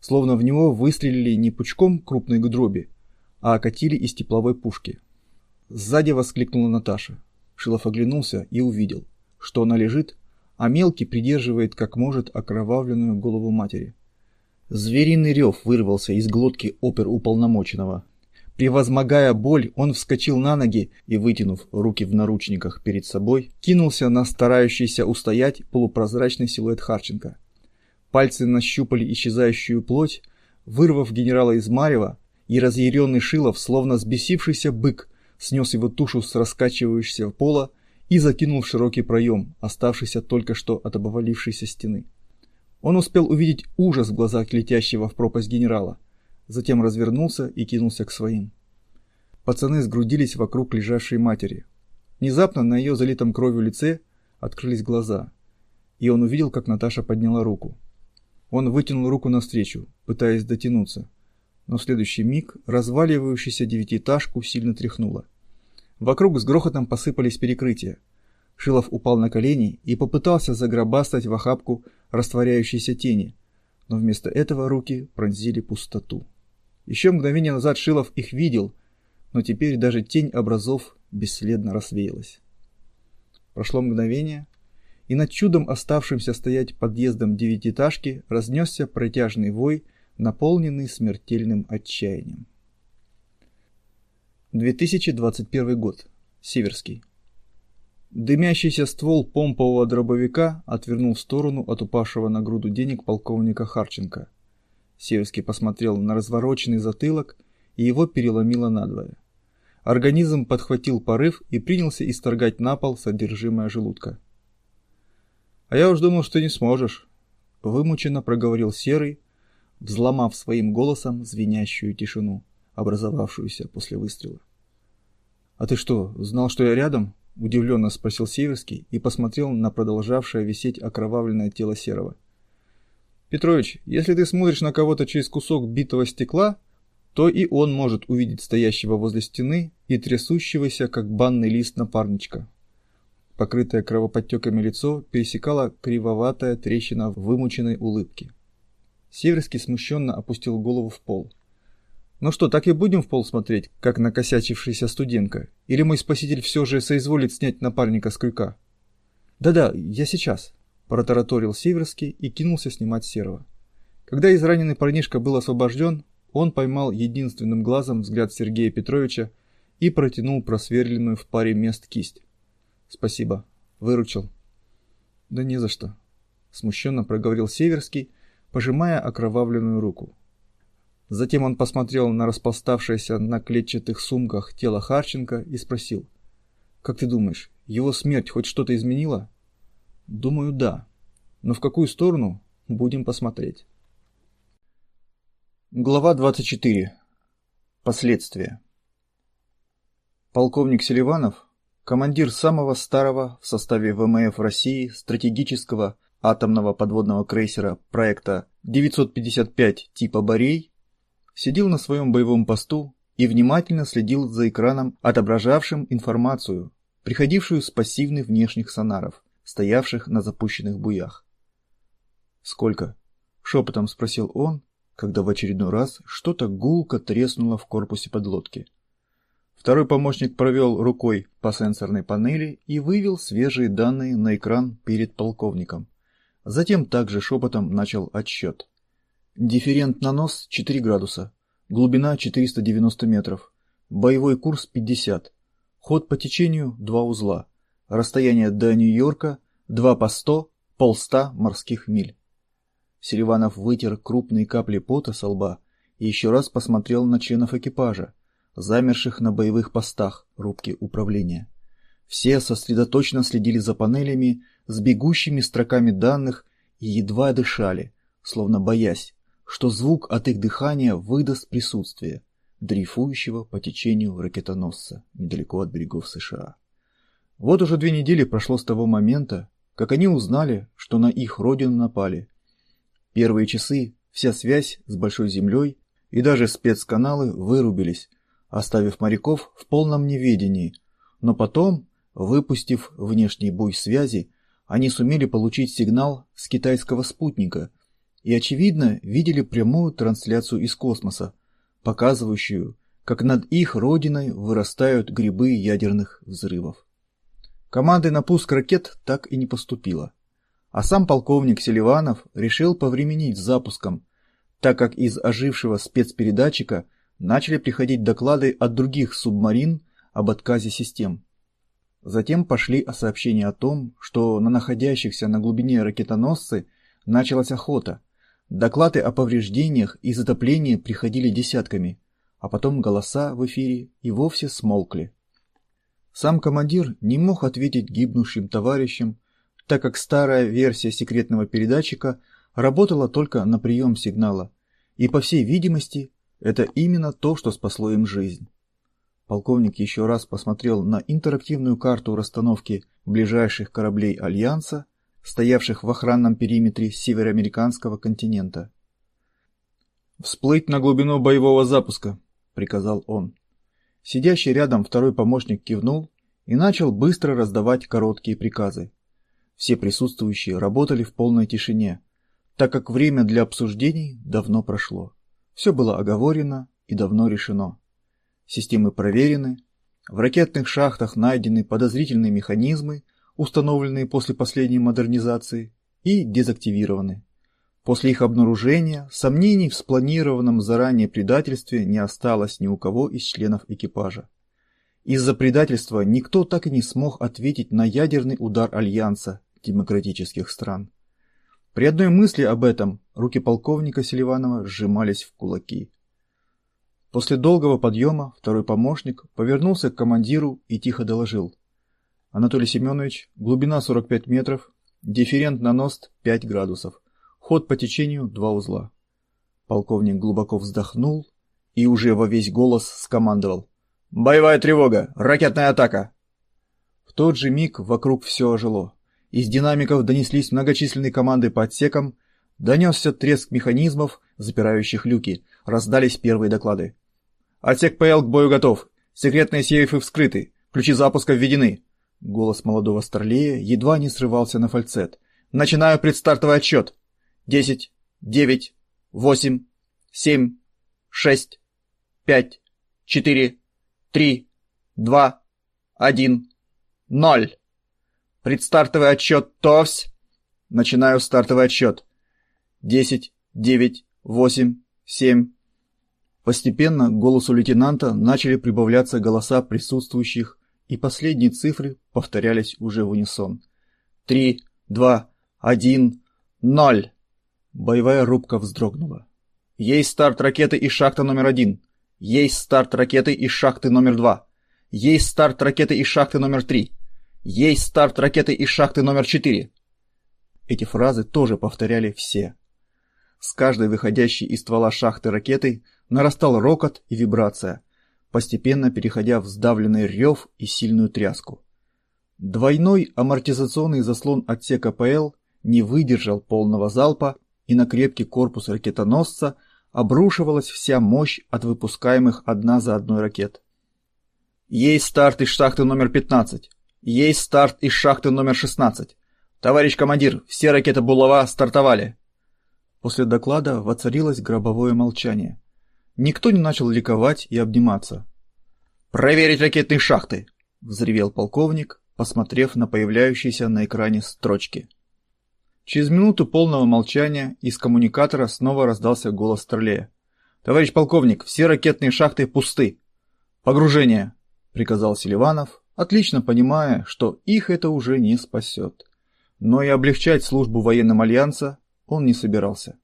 словно в него выстрелили не пучком крупной дроби, а окатили из тепловой пушки. Сзади воскликнула Наташа. Шилов оглянулся и увидел, что она лежит, а мелкий придерживает как может окровавленную голову матери. Звериный рев вырвался из глотки опер уполномоченного, Превозмогая боль, он вскочил на ноги и, вытянув руки в наручниках перед собой, кинулся на старающийся устоять полупрозрачный силуэт Харченко. Пальцы нащупали исчезающую плоть, вырвав генерала из марева, и разъяренный Шилов, словно сбесившийся бык, снес его тушу с раскачивающегося пола и закинул в широкий проем, оставшийся только что от обвалившейся стены. Он успел увидеть ужас в глазах летящего в пропасть генерала затем развернулся и кинулся к своим. Пацаны сгрудились вокруг лежащей матери. Внезапно на ее залитом кровью лице открылись глаза, и он увидел, как Наташа подняла руку. Он вытянул руку навстречу, пытаясь дотянуться, но в следующий миг разваливающуюся девятиэтажку сильно тряхнуло. Вокруг с грохотом посыпались перекрытия. Шилов упал на колени и попытался загробастать в охапку растворяющейся тени, но вместо этого руки пронзили пустоту. Еще мгновение назад Шилов их видел, но теперь даже тень образов бесследно рассеялась. Прошло мгновение, и над чудом оставшимся стоять подъездом девятиэтажки разнесся протяжный вой, наполненный смертельным отчаянием. 2021 год. Северский. Дымящийся ствол помпового дробовика отвернул в сторону от упавшего на груду денег полковника Харченко. Северский посмотрел на развороченный затылок, и его переломило надвое. Организм подхватил порыв и принялся исторгать на пол содержимое желудка. «А я уж думал, что не сможешь», — вымученно проговорил Серый, взломав своим голосом звенящую тишину, образовавшуюся после выстрела. «А ты что, знал, что я рядом?» — удивленно спросил Северский и посмотрел на продолжавшее висеть окровавленное тело Серого. Петрович, если ты смотришь на кого-то через кусок битого стекла, то и он может увидеть стоящего возле стены и трясущегося, как банный лист напарничка. Покрытое кровоподтеками лицо пересекала кривоватая трещина вымученной улыбке. Северский смущенно опустил голову в пол. «Ну что, так и будем в пол смотреть, как накосячившаяся студентка? Или мой спаситель все же соизволит снять напарника с крюка?» «Да-да, я сейчас», протараторил Северский и кинулся снимать Серого. Когда израненный парнишка был освобожден, он поймал единственным глазом взгляд Сергея Петровича и протянул просверленную в паре мест кисть. «Спасибо. Выручил». «Да не за что», — смущенно проговорил Северский, пожимая окровавленную руку. Затем он посмотрел на распластавшееся на клетчатых сумках тело Харченко и спросил. «Как ты думаешь, его смерть хоть что-то изменила?» «Думаю, да. Но в какую сторону? Будем посмотреть». Глава 24. Последствия. Полковник Селиванов, командир самого старого в составе ВМФ России стратегического атомного подводного крейсера проекта 955 типа «Борей», сидел на своем боевом посту и внимательно следил за экраном, отображавшим информацию, приходившую с пассивных внешних сонаров, стоявших на запущенных буях. «Сколько?» — шепотом спросил он, когда в очередной раз что-то гулко треснуло в корпусе подлодки. Второй помощник провел рукой по сенсорной панели и вывел свежие данные на экран перед полковником. Затем также шепотом начал отсчет. Дифферент на нос 4 градуса, глубина 490 метров, боевой курс 50, ход по течению 2 узла, расстояние до Нью-Йорка 2 по 100, полста морских миль. Селиванов вытер крупные капли пота со лба и еще раз посмотрел на членов экипажа, замерших на боевых постах рубки управления. Все сосредоточенно следили за панелями с бегущими строками данных и едва дышали, словно боясь, что звук от их дыхания выдаст присутствие дрейфующего по течению ракетоносца недалеко от берегов США. Вот уже две недели прошло с того момента, как они узнали, что на их родину напали. Первые часы вся связь с Большой Землей и даже спецканалы вырубились, оставив моряков в полном неведении, но потом, выпустив внешний бой связи, они сумели получить сигнал с китайского спутника – и, очевидно, видели прямую трансляцию из космоса, показывающую, как над их родиной вырастают грибы ядерных взрывов. Команды на пуск ракет так и не поступило. А сам полковник Селиванов решил повременить с запуском, так как из ожившего спецпередатчика начали приходить доклады от других субмарин об отказе систем. Затем пошли сообщения о том, что на находящихся на глубине ракетоносцы началась охота, Доклады о повреждениях и затоплении приходили десятками, а потом голоса в эфире и вовсе смолкли. Сам командир не мог ответить гибнущим товарищам, так как старая версия секретного передатчика работала только на прием сигнала, и, по всей видимости, это именно то, что спасло им жизнь. Полковник еще раз посмотрел на интерактивную карту расстановки ближайших кораблей Альянса стоявших в охранном периметре североамериканского континента. «Всплыть на глубину боевого запуска», — приказал он. Сидящий рядом второй помощник кивнул и начал быстро раздавать короткие приказы. Все присутствующие работали в полной тишине, так как время для обсуждений давно прошло. Все было оговорено и давно решено. Системы проверены, в ракетных шахтах найдены подозрительные механизмы, установленные после последней модернизации, и дезактивированы. После их обнаружения сомнений в спланированном заранее предательстве не осталось ни у кого из членов экипажа. Из-за предательства никто так и не смог ответить на ядерный удар Альянса демократических стран. При одной мысли об этом руки полковника Селиванова сжимались в кулаки. После долгого подъема второй помощник повернулся к командиру и тихо доложил. Анатолий Семенович, глубина 45 метров, дифферент на нос 5 градусов, ход по течению 2 узла. Полковник глубоко вздохнул и уже во весь голос скомандовал. «Боевая тревога! Ракетная атака!» В тот же миг вокруг все ожило. Из динамиков донеслись многочисленные команды по отсекам, донесся треск механизмов, запирающих люки, раздались первые доклады. «Отсек ПЛ к бою готов! Секретные сейфы вскрыты! Ключи запуска введены! Голос молодого старлея едва не срывался на фальцет. «Начинаю предстартовый отсчет. Десять, девять, восемь, семь, шесть, пять, четыре, три, два, один, ноль. Предстартовый отсчет ТОВС. Начинаю стартовый отсчет. Десять, девять, восемь, семь». Постепенно к голосу лейтенанта начали прибавляться голоса присутствующих и последние цифры повторялись уже в унисон. «Три, два, один, ноль!» Боевая рубка вздрогнула. Есть старт ракеты из шахты номер один. Есть старт ракеты из шахты номер два. Есть старт ракеты из шахты номер три. Есть старт ракеты из шахты номер четыре. Эти фразы тоже повторяли все. С каждой выходящей из ствола шахты ракетой нарастал рокот и вибрация, постепенно переходя в сдавленный рев и сильную тряску. Двойной амортизационный заслон отсека ПЛ не выдержал полного залпа, и на крепкий корпус ракетоносца обрушивалась вся мощь от выпускаемых одна за одной ракет. Есть старт из шахты номер 15. Есть старт из шахты номер 16. Товарищ командир, все ракеты Булава стартовали. После доклада воцарилось гробовое молчание. Никто не начал ликовать и обниматься. «Проверить ракетные шахты!» — взревел полковник, посмотрев на появляющиеся на экране строчки. Через минуту полного молчания из коммуникатора снова раздался голос Старлея. «Товарищ полковник, все ракетные шахты пусты!» «Погружение!» — приказал Селиванов, отлично понимая, что их это уже не спасет. Но и облегчать службу военным альянса он не собирался.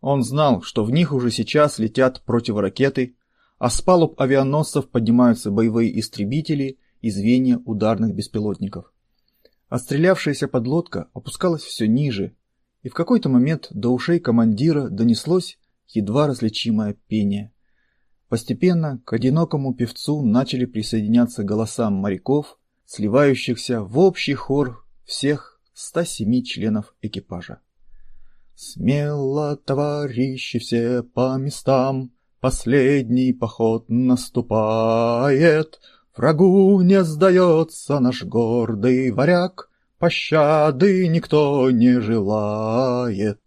Он знал, что в них уже сейчас летят противоракеты, а с палуб авианосцев поднимаются боевые истребители и звенья ударных беспилотников. Отстрелявшаяся подлодка опускалась все ниже, и в какой-то момент до ушей командира донеслось едва различимое пение. Постепенно к одинокому певцу начали присоединяться голоса моряков, сливающихся в общий хор всех 107 членов экипажа. Смело, товарищи, все по местам, Последний поход наступает, Врагу не сдается наш гордый варяг, Пощады никто не желает.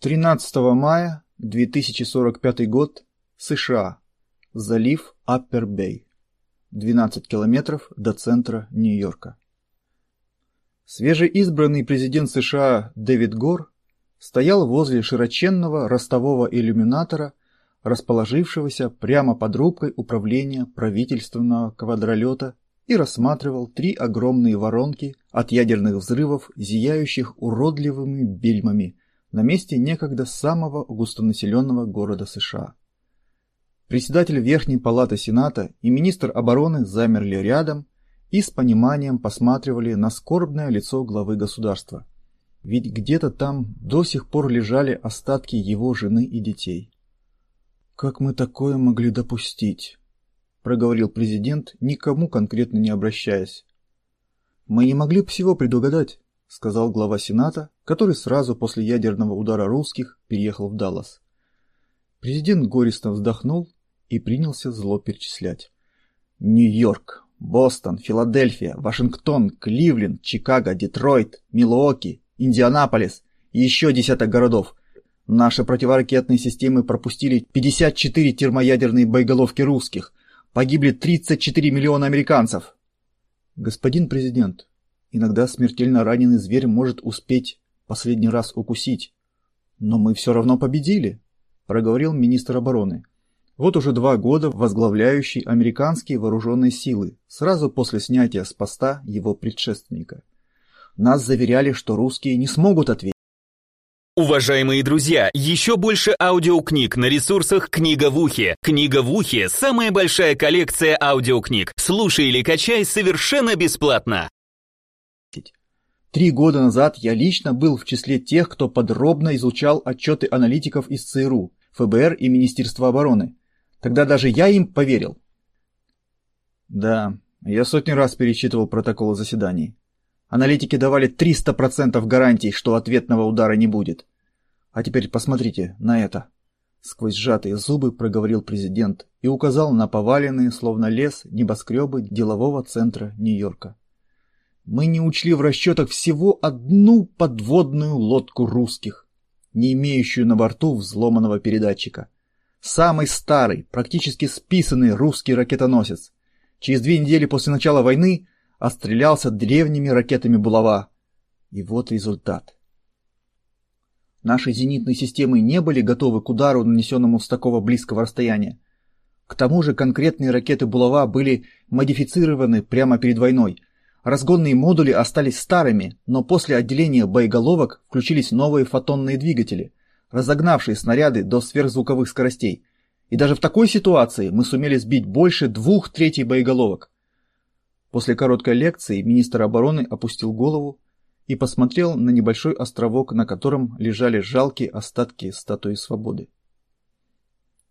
13 мая 2045 год, США. Залив Аппер-Бэй. 12 километров до центра Нью-Йорка. Свежеизбранный президент США Дэвид Гор стоял возле широченного ростового иллюминатора расположившегося прямо под рубкой управления правительственного квадролета и рассматривал три огромные воронки от ядерных взрывов, зияющих уродливыми бельмами на месте некогда самого густонаселенного города США. Председатель Верхней палаты Сената и министр обороны замерли рядом и с пониманием посматривали на скорбное лицо главы государства. Ведь где-то там до сих пор лежали остатки его жены и детей. «Как мы такое могли допустить?» — проговорил президент, никому конкретно не обращаясь. «Мы не могли всего предугадать», — сказал глава Сената, который сразу после ядерного удара русских переехал в Даллас. Президент горестно вздохнул и принялся зло перечислять. Нью-Йорк, Бостон, Филадельфия, Вашингтон, Кливленд, Чикаго, Детройт, Милуоки, Индианаполис и еще десяток городов, Наши противоракетные системы пропустили 54 термоядерные боеголовки русских. Погибли 34 миллиона американцев. Господин президент, иногда смертельно раненый зверь может успеть последний раз укусить. Но мы все равно победили, проговорил министр обороны. Вот уже два года возглавляющий американские вооруженные силы, сразу после снятия с поста его предшественника. Нас заверяли, что русские не смогут ответить. Уважаемые друзья, еще больше аудиокниг на ресурсах «Книга в ухе». «Книга в ухе» — самая большая коллекция аудиокниг. Слушай или качай совершенно бесплатно. Три года назад я лично был в числе тех, кто подробно изучал отчеты аналитиков из ЦРУ, ФБР и Министерства обороны. Тогда даже я им поверил. Да, я сотни раз перечитывал протоколы заседаний. Аналитики давали 300% гарантий, что ответного удара не будет. А теперь посмотрите на это. Сквозь сжатые зубы проговорил президент и указал на поваленные, словно лес, небоскребы делового центра Нью-Йорка. Мы не учли в расчетах всего одну подводную лодку русских, не имеющую на борту взломанного передатчика. Самый старый, практически списанный русский ракетоносец. Через две недели после начала войны отстрелялся древними ракетами булава. И вот результат. Наши зенитные системы не были готовы к удару, нанесенному с такого близкого расстояния. К тому же конкретные ракеты булава были модифицированы прямо перед войной. Разгонные модули остались старыми, но после отделения боеголовок включились новые фотонные двигатели, разогнавшие снаряды до сверхзвуковых скоростей. И даже в такой ситуации мы сумели сбить больше двух третей боеголовок. После короткой лекции министр обороны опустил голову и посмотрел на небольшой островок, на котором лежали жалкие остатки статуи свободы.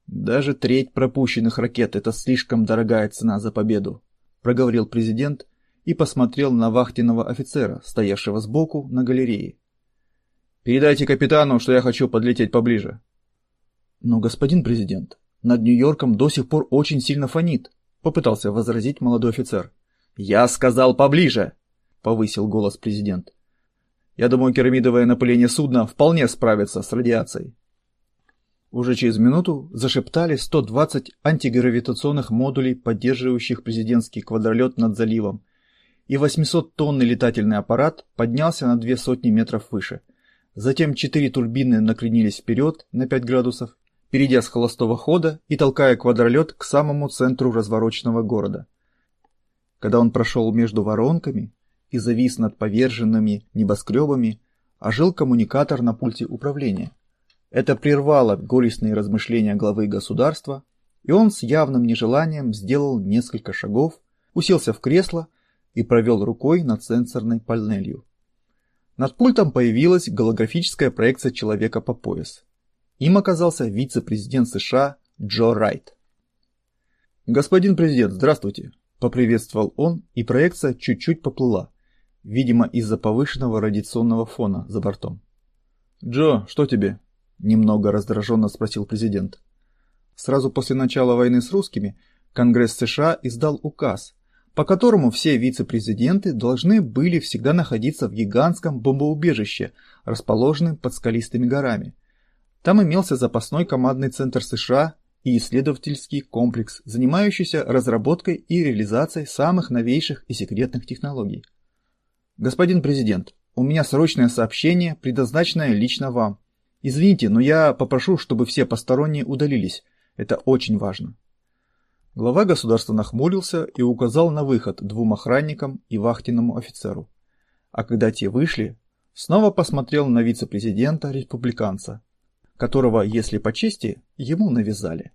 Даже треть пропущенных ракет – это слишком дорогая цена за победу, проговорил президент и посмотрел на вахтенного офицера, стоявшего сбоку на галерее. «Передайте капитану, что я хочу подлететь поближе». «Но, господин президент, над Нью-Йорком до сих пор очень сильно фонит», — попытался возразить молодой офицер. «Я сказал поближе!» — повысил голос президент. «Я думаю, керамидовое напыление судна вполне справится с радиацией». Уже через минуту зашептали 120 антигравитационных модулей, поддерживающих президентский квадролет над заливом, и 800-тонный летательный аппарат поднялся на две сотни метров выше. Затем четыре турбины накренились вперед на 5 градусов, перейдя с холостого хода и толкая квадролет к самому центру развороченного города. Когда он прошел между воронками и завис над поверженными небоскребами, ожил коммуникатор на пульте управления. Это прервало горестные размышления главы государства, и он с явным нежеланием сделал несколько шагов, уселся в кресло и провел рукой над сенсорной панелью. Над пультом появилась голографическая проекция человека по пояс. Им оказался вице-президент США Джо Райт. «Господин президент, здравствуйте!» – поприветствовал он, и проекция чуть-чуть поплыла, видимо, из-за повышенного радиационного фона за бортом. «Джо, что тебе?» – немного раздраженно спросил президент. Сразу после начала войны с русскими Конгресс США издал указ, по которому все вице-президенты должны были всегда находиться в гигантском бомбоубежище, расположенном под скалистыми горами. Там имелся запасной командный центр США и исследовательский комплекс, занимающийся разработкой и реализацией самых новейших и секретных технологий. Господин президент, у меня срочное сообщение, предназначенное лично вам. Извините, но я попрошу, чтобы все посторонние удалились. Это очень важно. Глава государства нахмурился и указал на выход двум охранникам и вахтенному офицеру. А когда те вышли, снова посмотрел на вице-президента-республиканца, которого, если по чести, ему навязали.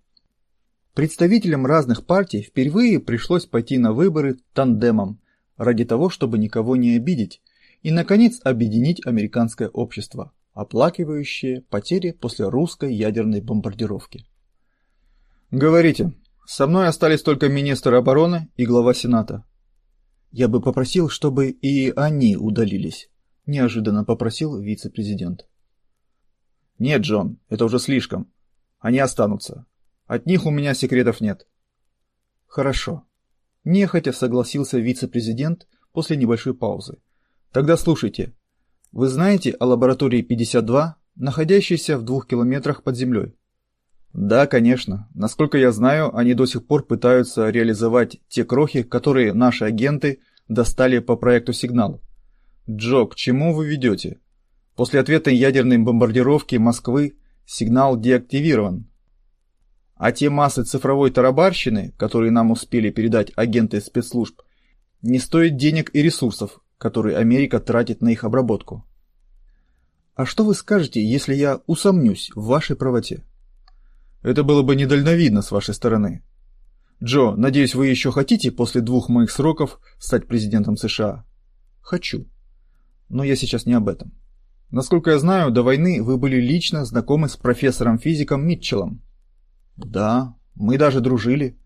Представителям разных партий впервые пришлось пойти на выборы тандемом ради того, чтобы никого не обидеть и, наконец, объединить американское общество, оплакивающее потери после русской ядерной бомбардировки. «Говорите», со мной остались только министр обороны и глава Сената. Я бы попросил, чтобы и они удалились, неожиданно попросил вице-президент. Нет, Джон, это уже слишком. Они останутся. От них у меня секретов нет. Хорошо. Нехотя согласился вице-президент после небольшой паузы. Тогда слушайте. Вы знаете о лаборатории 52, находящейся в двух километрах под землей? Да, конечно. Насколько я знаю, они до сих пор пытаются реализовать те крохи, которые наши агенты достали по проекту «Сигнал». Джо, к чему вы ведете? После ответной ядерной бомбардировки Москвы сигнал деактивирован. А те массы цифровой тарабарщины, которые нам успели передать агенты спецслужб, не стоят денег и ресурсов, которые Америка тратит на их обработку. А что вы скажете, если я усомнюсь в вашей правоте? Это было бы недальновидно с вашей стороны. Джо, надеюсь, вы еще хотите после двух моих сроков стать президентом США? Хочу. Но я сейчас не об этом. Насколько я знаю, до войны вы были лично знакомы с профессором-физиком Митчеллом. Да, мы даже дружили.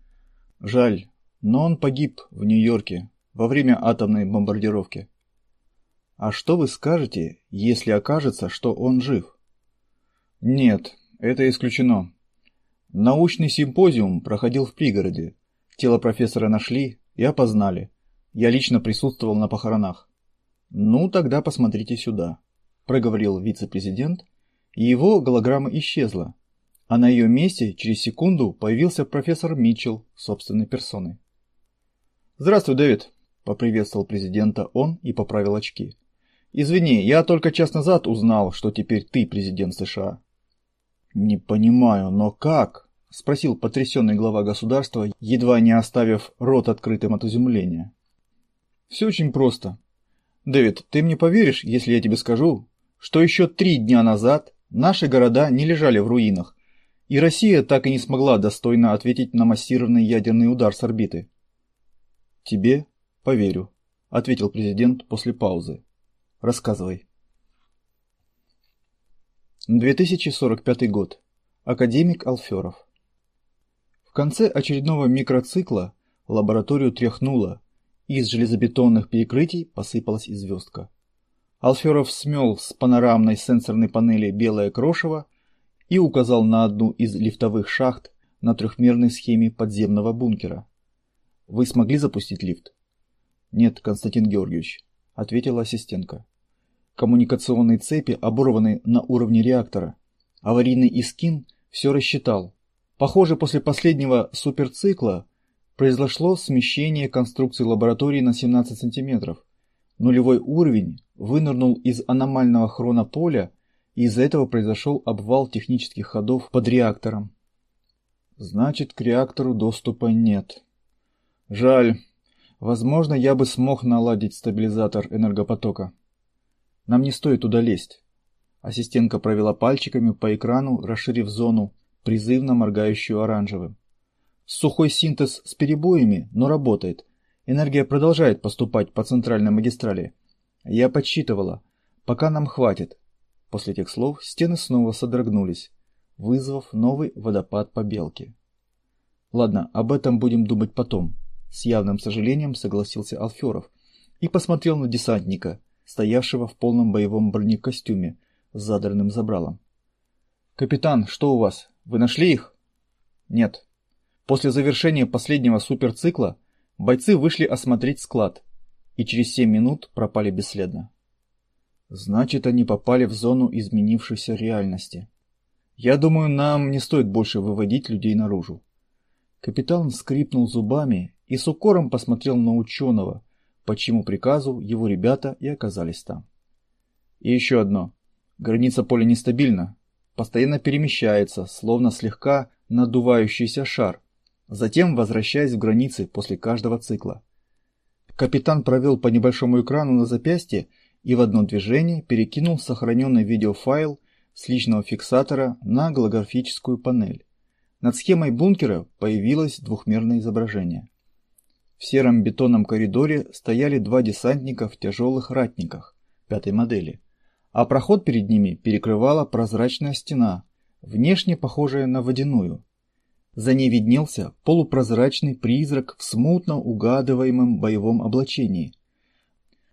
Жаль, но он погиб в Нью-Йорке во время атомной бомбардировки. А что вы скажете, если окажется, что он жив? Нет, это исключено. Научный симпозиум проходил в пригороде. Тело профессора нашли и опознали. Я лично присутствовал на похоронах. Ну, тогда посмотрите сюда, проговорил вице-президент, и его голограмма исчезла, а на ее месте через секунду появился профессор Митчелл собственной персоной. Здравствуй, Дэвид, поприветствовал президента он и поправил очки. Извини, я только час назад узнал, что теперь ты президент США. Не понимаю, но как? спросил потрясенный глава государства, едва не оставив рот открытым от изумления. Все очень просто. Дэвид, ты мне поверишь, если я тебе скажу, что еще три дня назад наши города не лежали в руинах, и Россия так и не смогла достойно ответить на массированный ядерный удар с орбиты. Тебе поверю, ответил президент после паузы. Рассказывай. 2045 год. Академик Алферов. В конце очередного микроцикла лабораторию тряхнуло, и из железобетонных перекрытий посыпалась звездка. Алферов смел с панорамной сенсорной панели белое крошево и указал на одну из лифтовых шахт на трехмерной схеме подземного бункера. «Вы смогли запустить лифт?» «Нет, Константин Георгиевич», — ответила ассистентка. «Коммуникационные цепи оборваны на уровне реактора. Аварийный Искин все рассчитал. Похоже, после последнего суперцикла произошло смещение конструкции лаборатории на 17 сантиметров. Нулевой уровень вынырнул из аномального хронополя, и из-за этого произошел обвал технических ходов под реактором. Значит, к реактору доступа нет. Жаль. Возможно, я бы смог наладить стабилизатор энергопотока. Нам не стоит туда лезть. Ассистентка провела пальчиками по экрану, расширив зону, призывно моргающую оранжевым. Сухой синтез с перебоями, но работает. Энергия продолжает поступать по центральной магистрали. Я подсчитывала. Пока нам хватит. После этих слов стены снова содрогнулись, вызвав новый водопад побелки. Ладно, об этом будем думать потом. С явным сожалением согласился Алферов и посмотрел на десантника, стоявшего в полном боевом бронекостюме с задранным забралом. «Капитан, что у вас? Вы нашли их?» «Нет». После завершения последнего суперцикла Бойцы вышли осмотреть склад и через семь минут пропали бесследно. Значит, они попали в зону изменившейся реальности. Я думаю, нам не стоит больше выводить людей наружу. Капитан скрипнул зубами и с укором посмотрел на ученого, по чьему приказу его ребята и оказались там. И еще одно. Граница поля нестабильна, постоянно перемещается, словно слегка надувающийся шар, затем возвращаясь в границы после каждого цикла. Капитан провел по небольшому экрану на запястье и в одно движение перекинул сохраненный видеофайл с личного фиксатора на голографическую панель. Над схемой бункера появилось двухмерное изображение. В сером бетонном коридоре стояли два десантника в тяжелых ратниках пятой модели, а проход перед ними перекрывала прозрачная стена, внешне похожая на водяную. За ней виднелся полупрозрачный призрак в смутно угадываемом боевом облачении.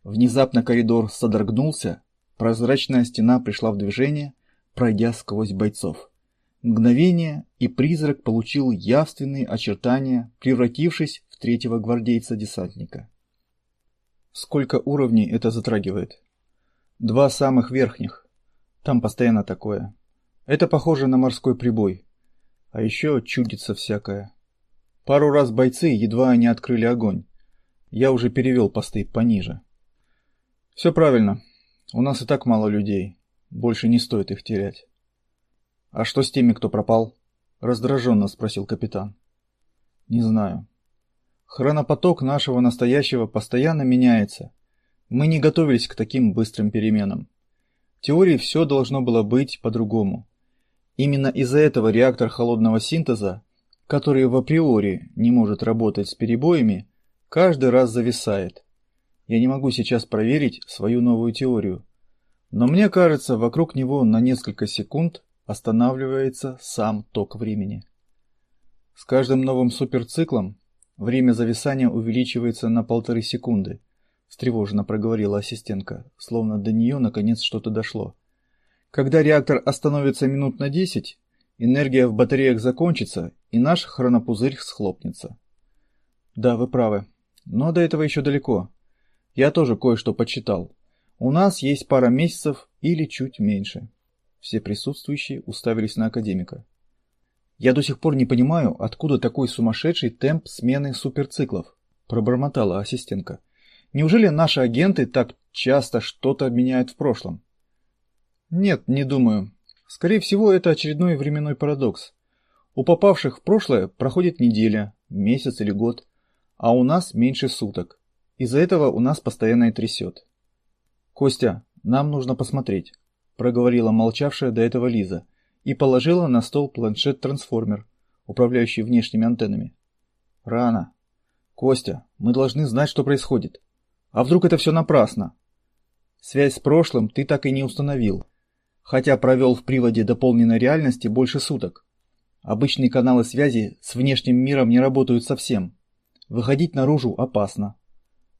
Внезапно коридор содрогнулся, прозрачная стена пришла в движение, пройдя сквозь бойцов. Мгновение, и призрак получил явственные очертания, превратившись в третьего гвардейца-десантника. Сколько уровней это затрагивает? Два самых верхних. Там постоянно такое. Это похоже на морской прибой. А еще чудится всякое. Пару раз бойцы едва не открыли огонь. Я уже перевел посты пониже. Все правильно. У нас и так мало людей. Больше не стоит их терять. А что с теми, кто пропал? Раздраженно спросил капитан. Не знаю. Хронопоток нашего настоящего постоянно меняется. Мы не готовились к таким быстрым переменам. В теории все должно было быть по-другому. Именно из-за этого реактор холодного синтеза, который в априори не может работать с перебоями, каждый раз зависает. Я не могу сейчас проверить свою новую теорию, но мне кажется, вокруг него на несколько секунд останавливается сам ток времени. С каждым новым суперциклом время зависания увеличивается на полторы секунды, встревоженно проговорила ассистентка, словно до нее наконец что-то дошло. Когда реактор остановится минут на 10, энергия в батареях закончится, и наш хронопузырь схлопнется. Да, вы правы. Но до этого еще далеко. Я тоже кое-что почитал. У нас есть пара месяцев или чуть меньше. Все присутствующие уставились на академика. Я до сих пор не понимаю, откуда такой сумасшедший темп смены суперциклов, пробормотала ассистентка. Неужели наши агенты так часто что-то меняют в прошлом? Нет, не думаю. Скорее всего, это очередной временной парадокс. У попавших в прошлое проходит неделя, месяц или год, а у нас меньше суток. Из-за этого у нас постоянно и трясет. Костя, нам нужно посмотреть, проговорила молчавшая до этого Лиза и положила на стол планшет-трансформер, управляющий внешними антеннами. Рано. Костя, мы должны знать, что происходит. А вдруг это все напрасно? Связь с прошлым ты так и не установил, хотя провел в приводе дополненной реальности больше суток. Обычные каналы связи с внешним миром не работают совсем. Выходить наружу опасно.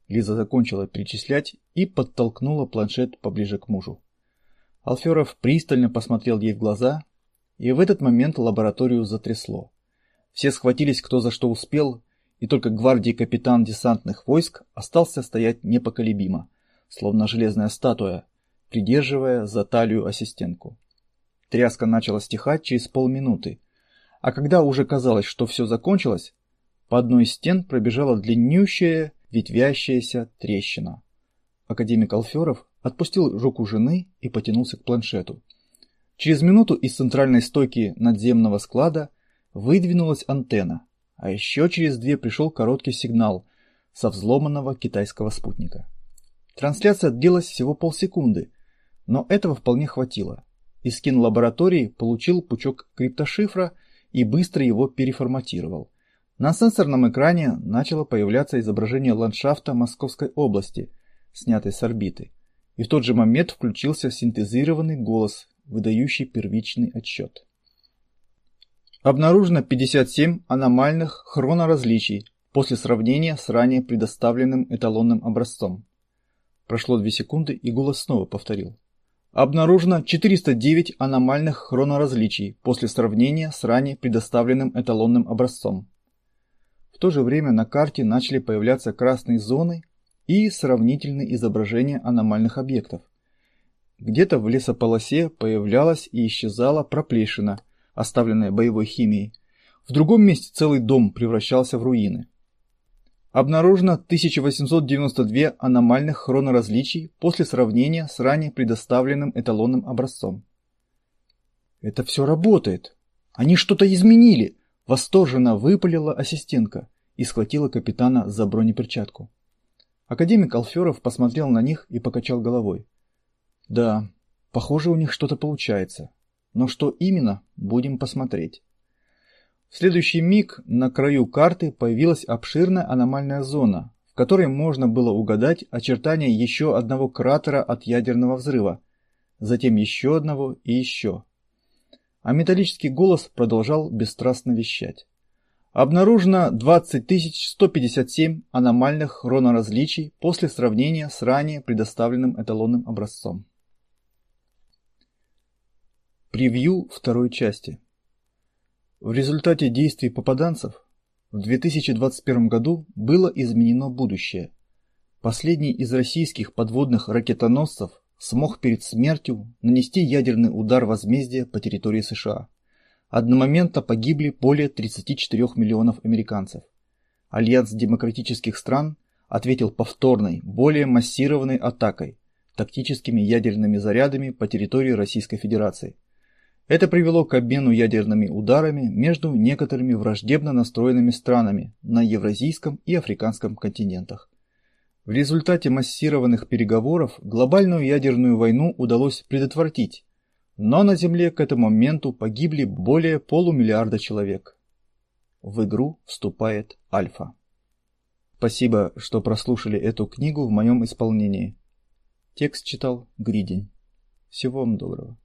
Лиза закончила перечислять и подтолкнула планшет поближе к мужу. Алферов пристально посмотрел ей в глаза, и в этот момент лабораторию затрясло. Все схватились кто за что успел, и только гвардии капитан десантных войск остался стоять непоколебимо, словно железная статуя, придерживая за талию ассистентку. Тряска начала стихать через полминуты, а когда уже казалось, что все закончилось, по одной из стен пробежала длиннющая, ветвящаяся трещина. Академик Алферов отпустил руку жены и потянулся к планшету. Через минуту из центральной стойки надземного склада выдвинулась антенна, а еще через две пришел короткий сигнал со взломанного китайского спутника. Трансляция длилась всего полсекунды, но этого вполне хватило. Искин лаборатории получил пучок криптошифра и быстро его переформатировал. На сенсорном экране начало появляться изображение ландшафта Московской области, снятой с орбиты. И в тот же момент включился синтезированный голос, выдающий первичный отчет. Обнаружено 57 аномальных хроноразличий после сравнения с ранее предоставленным эталонным образцом. Прошло 2 секунды, и голос снова повторил. Обнаружено 409 аномальных хроноразличий после сравнения с ранее предоставленным эталонным образцом. В то же время на карте начали появляться красные зоны и сравнительные изображения аномальных объектов. Где-то в лесополосе появлялась и исчезала проплешина, оставленная боевой химией. В другом месте целый дом превращался в руины. Обнаружено 1892 аномальных хроноразличий после сравнения с ранее предоставленным эталонным образцом. Это все работает. Они что-то изменили, восторженно выпалила ассистентка и схватила капитана за бронеперчатку. Академик Алферов посмотрел на них и покачал головой. Да, похоже, у них что-то получается. Но что именно, будем посмотреть. В следующий миг на краю карты появилась обширная аномальная зона, в которой можно было угадать очертания еще одного кратера от ядерного взрыва, затем еще одного и еще. А металлический голос продолжал бесстрастно вещать. Обнаружено 20 157 аномальных хроноразличий после сравнения с ранее предоставленным эталонным образцом. Превью второй части. В результате действий попаданцев в 2021 году было изменено будущее. Последний из российских подводных ракетоносцев смог перед смертью нанести ядерный удар возмездия по территории США. Одномоментно погибли более 34 миллионов американцев. Альянс демократических стран ответил повторной, более массированной атакой, тактическими ядерными зарядами по территории Российской Федерации – это привело к обмену ядерными ударами между некоторыми враждебно настроенными странами на Евразийском и Африканском континентах. В результате массированных переговоров глобальную ядерную войну удалось предотвратить, но на Земле к этому моменту погибли более полумиллиарда человек. В игру вступает Альфа. Спасибо, что прослушали эту книгу в моем исполнении. Текст читал Гридень. Всего вам доброго.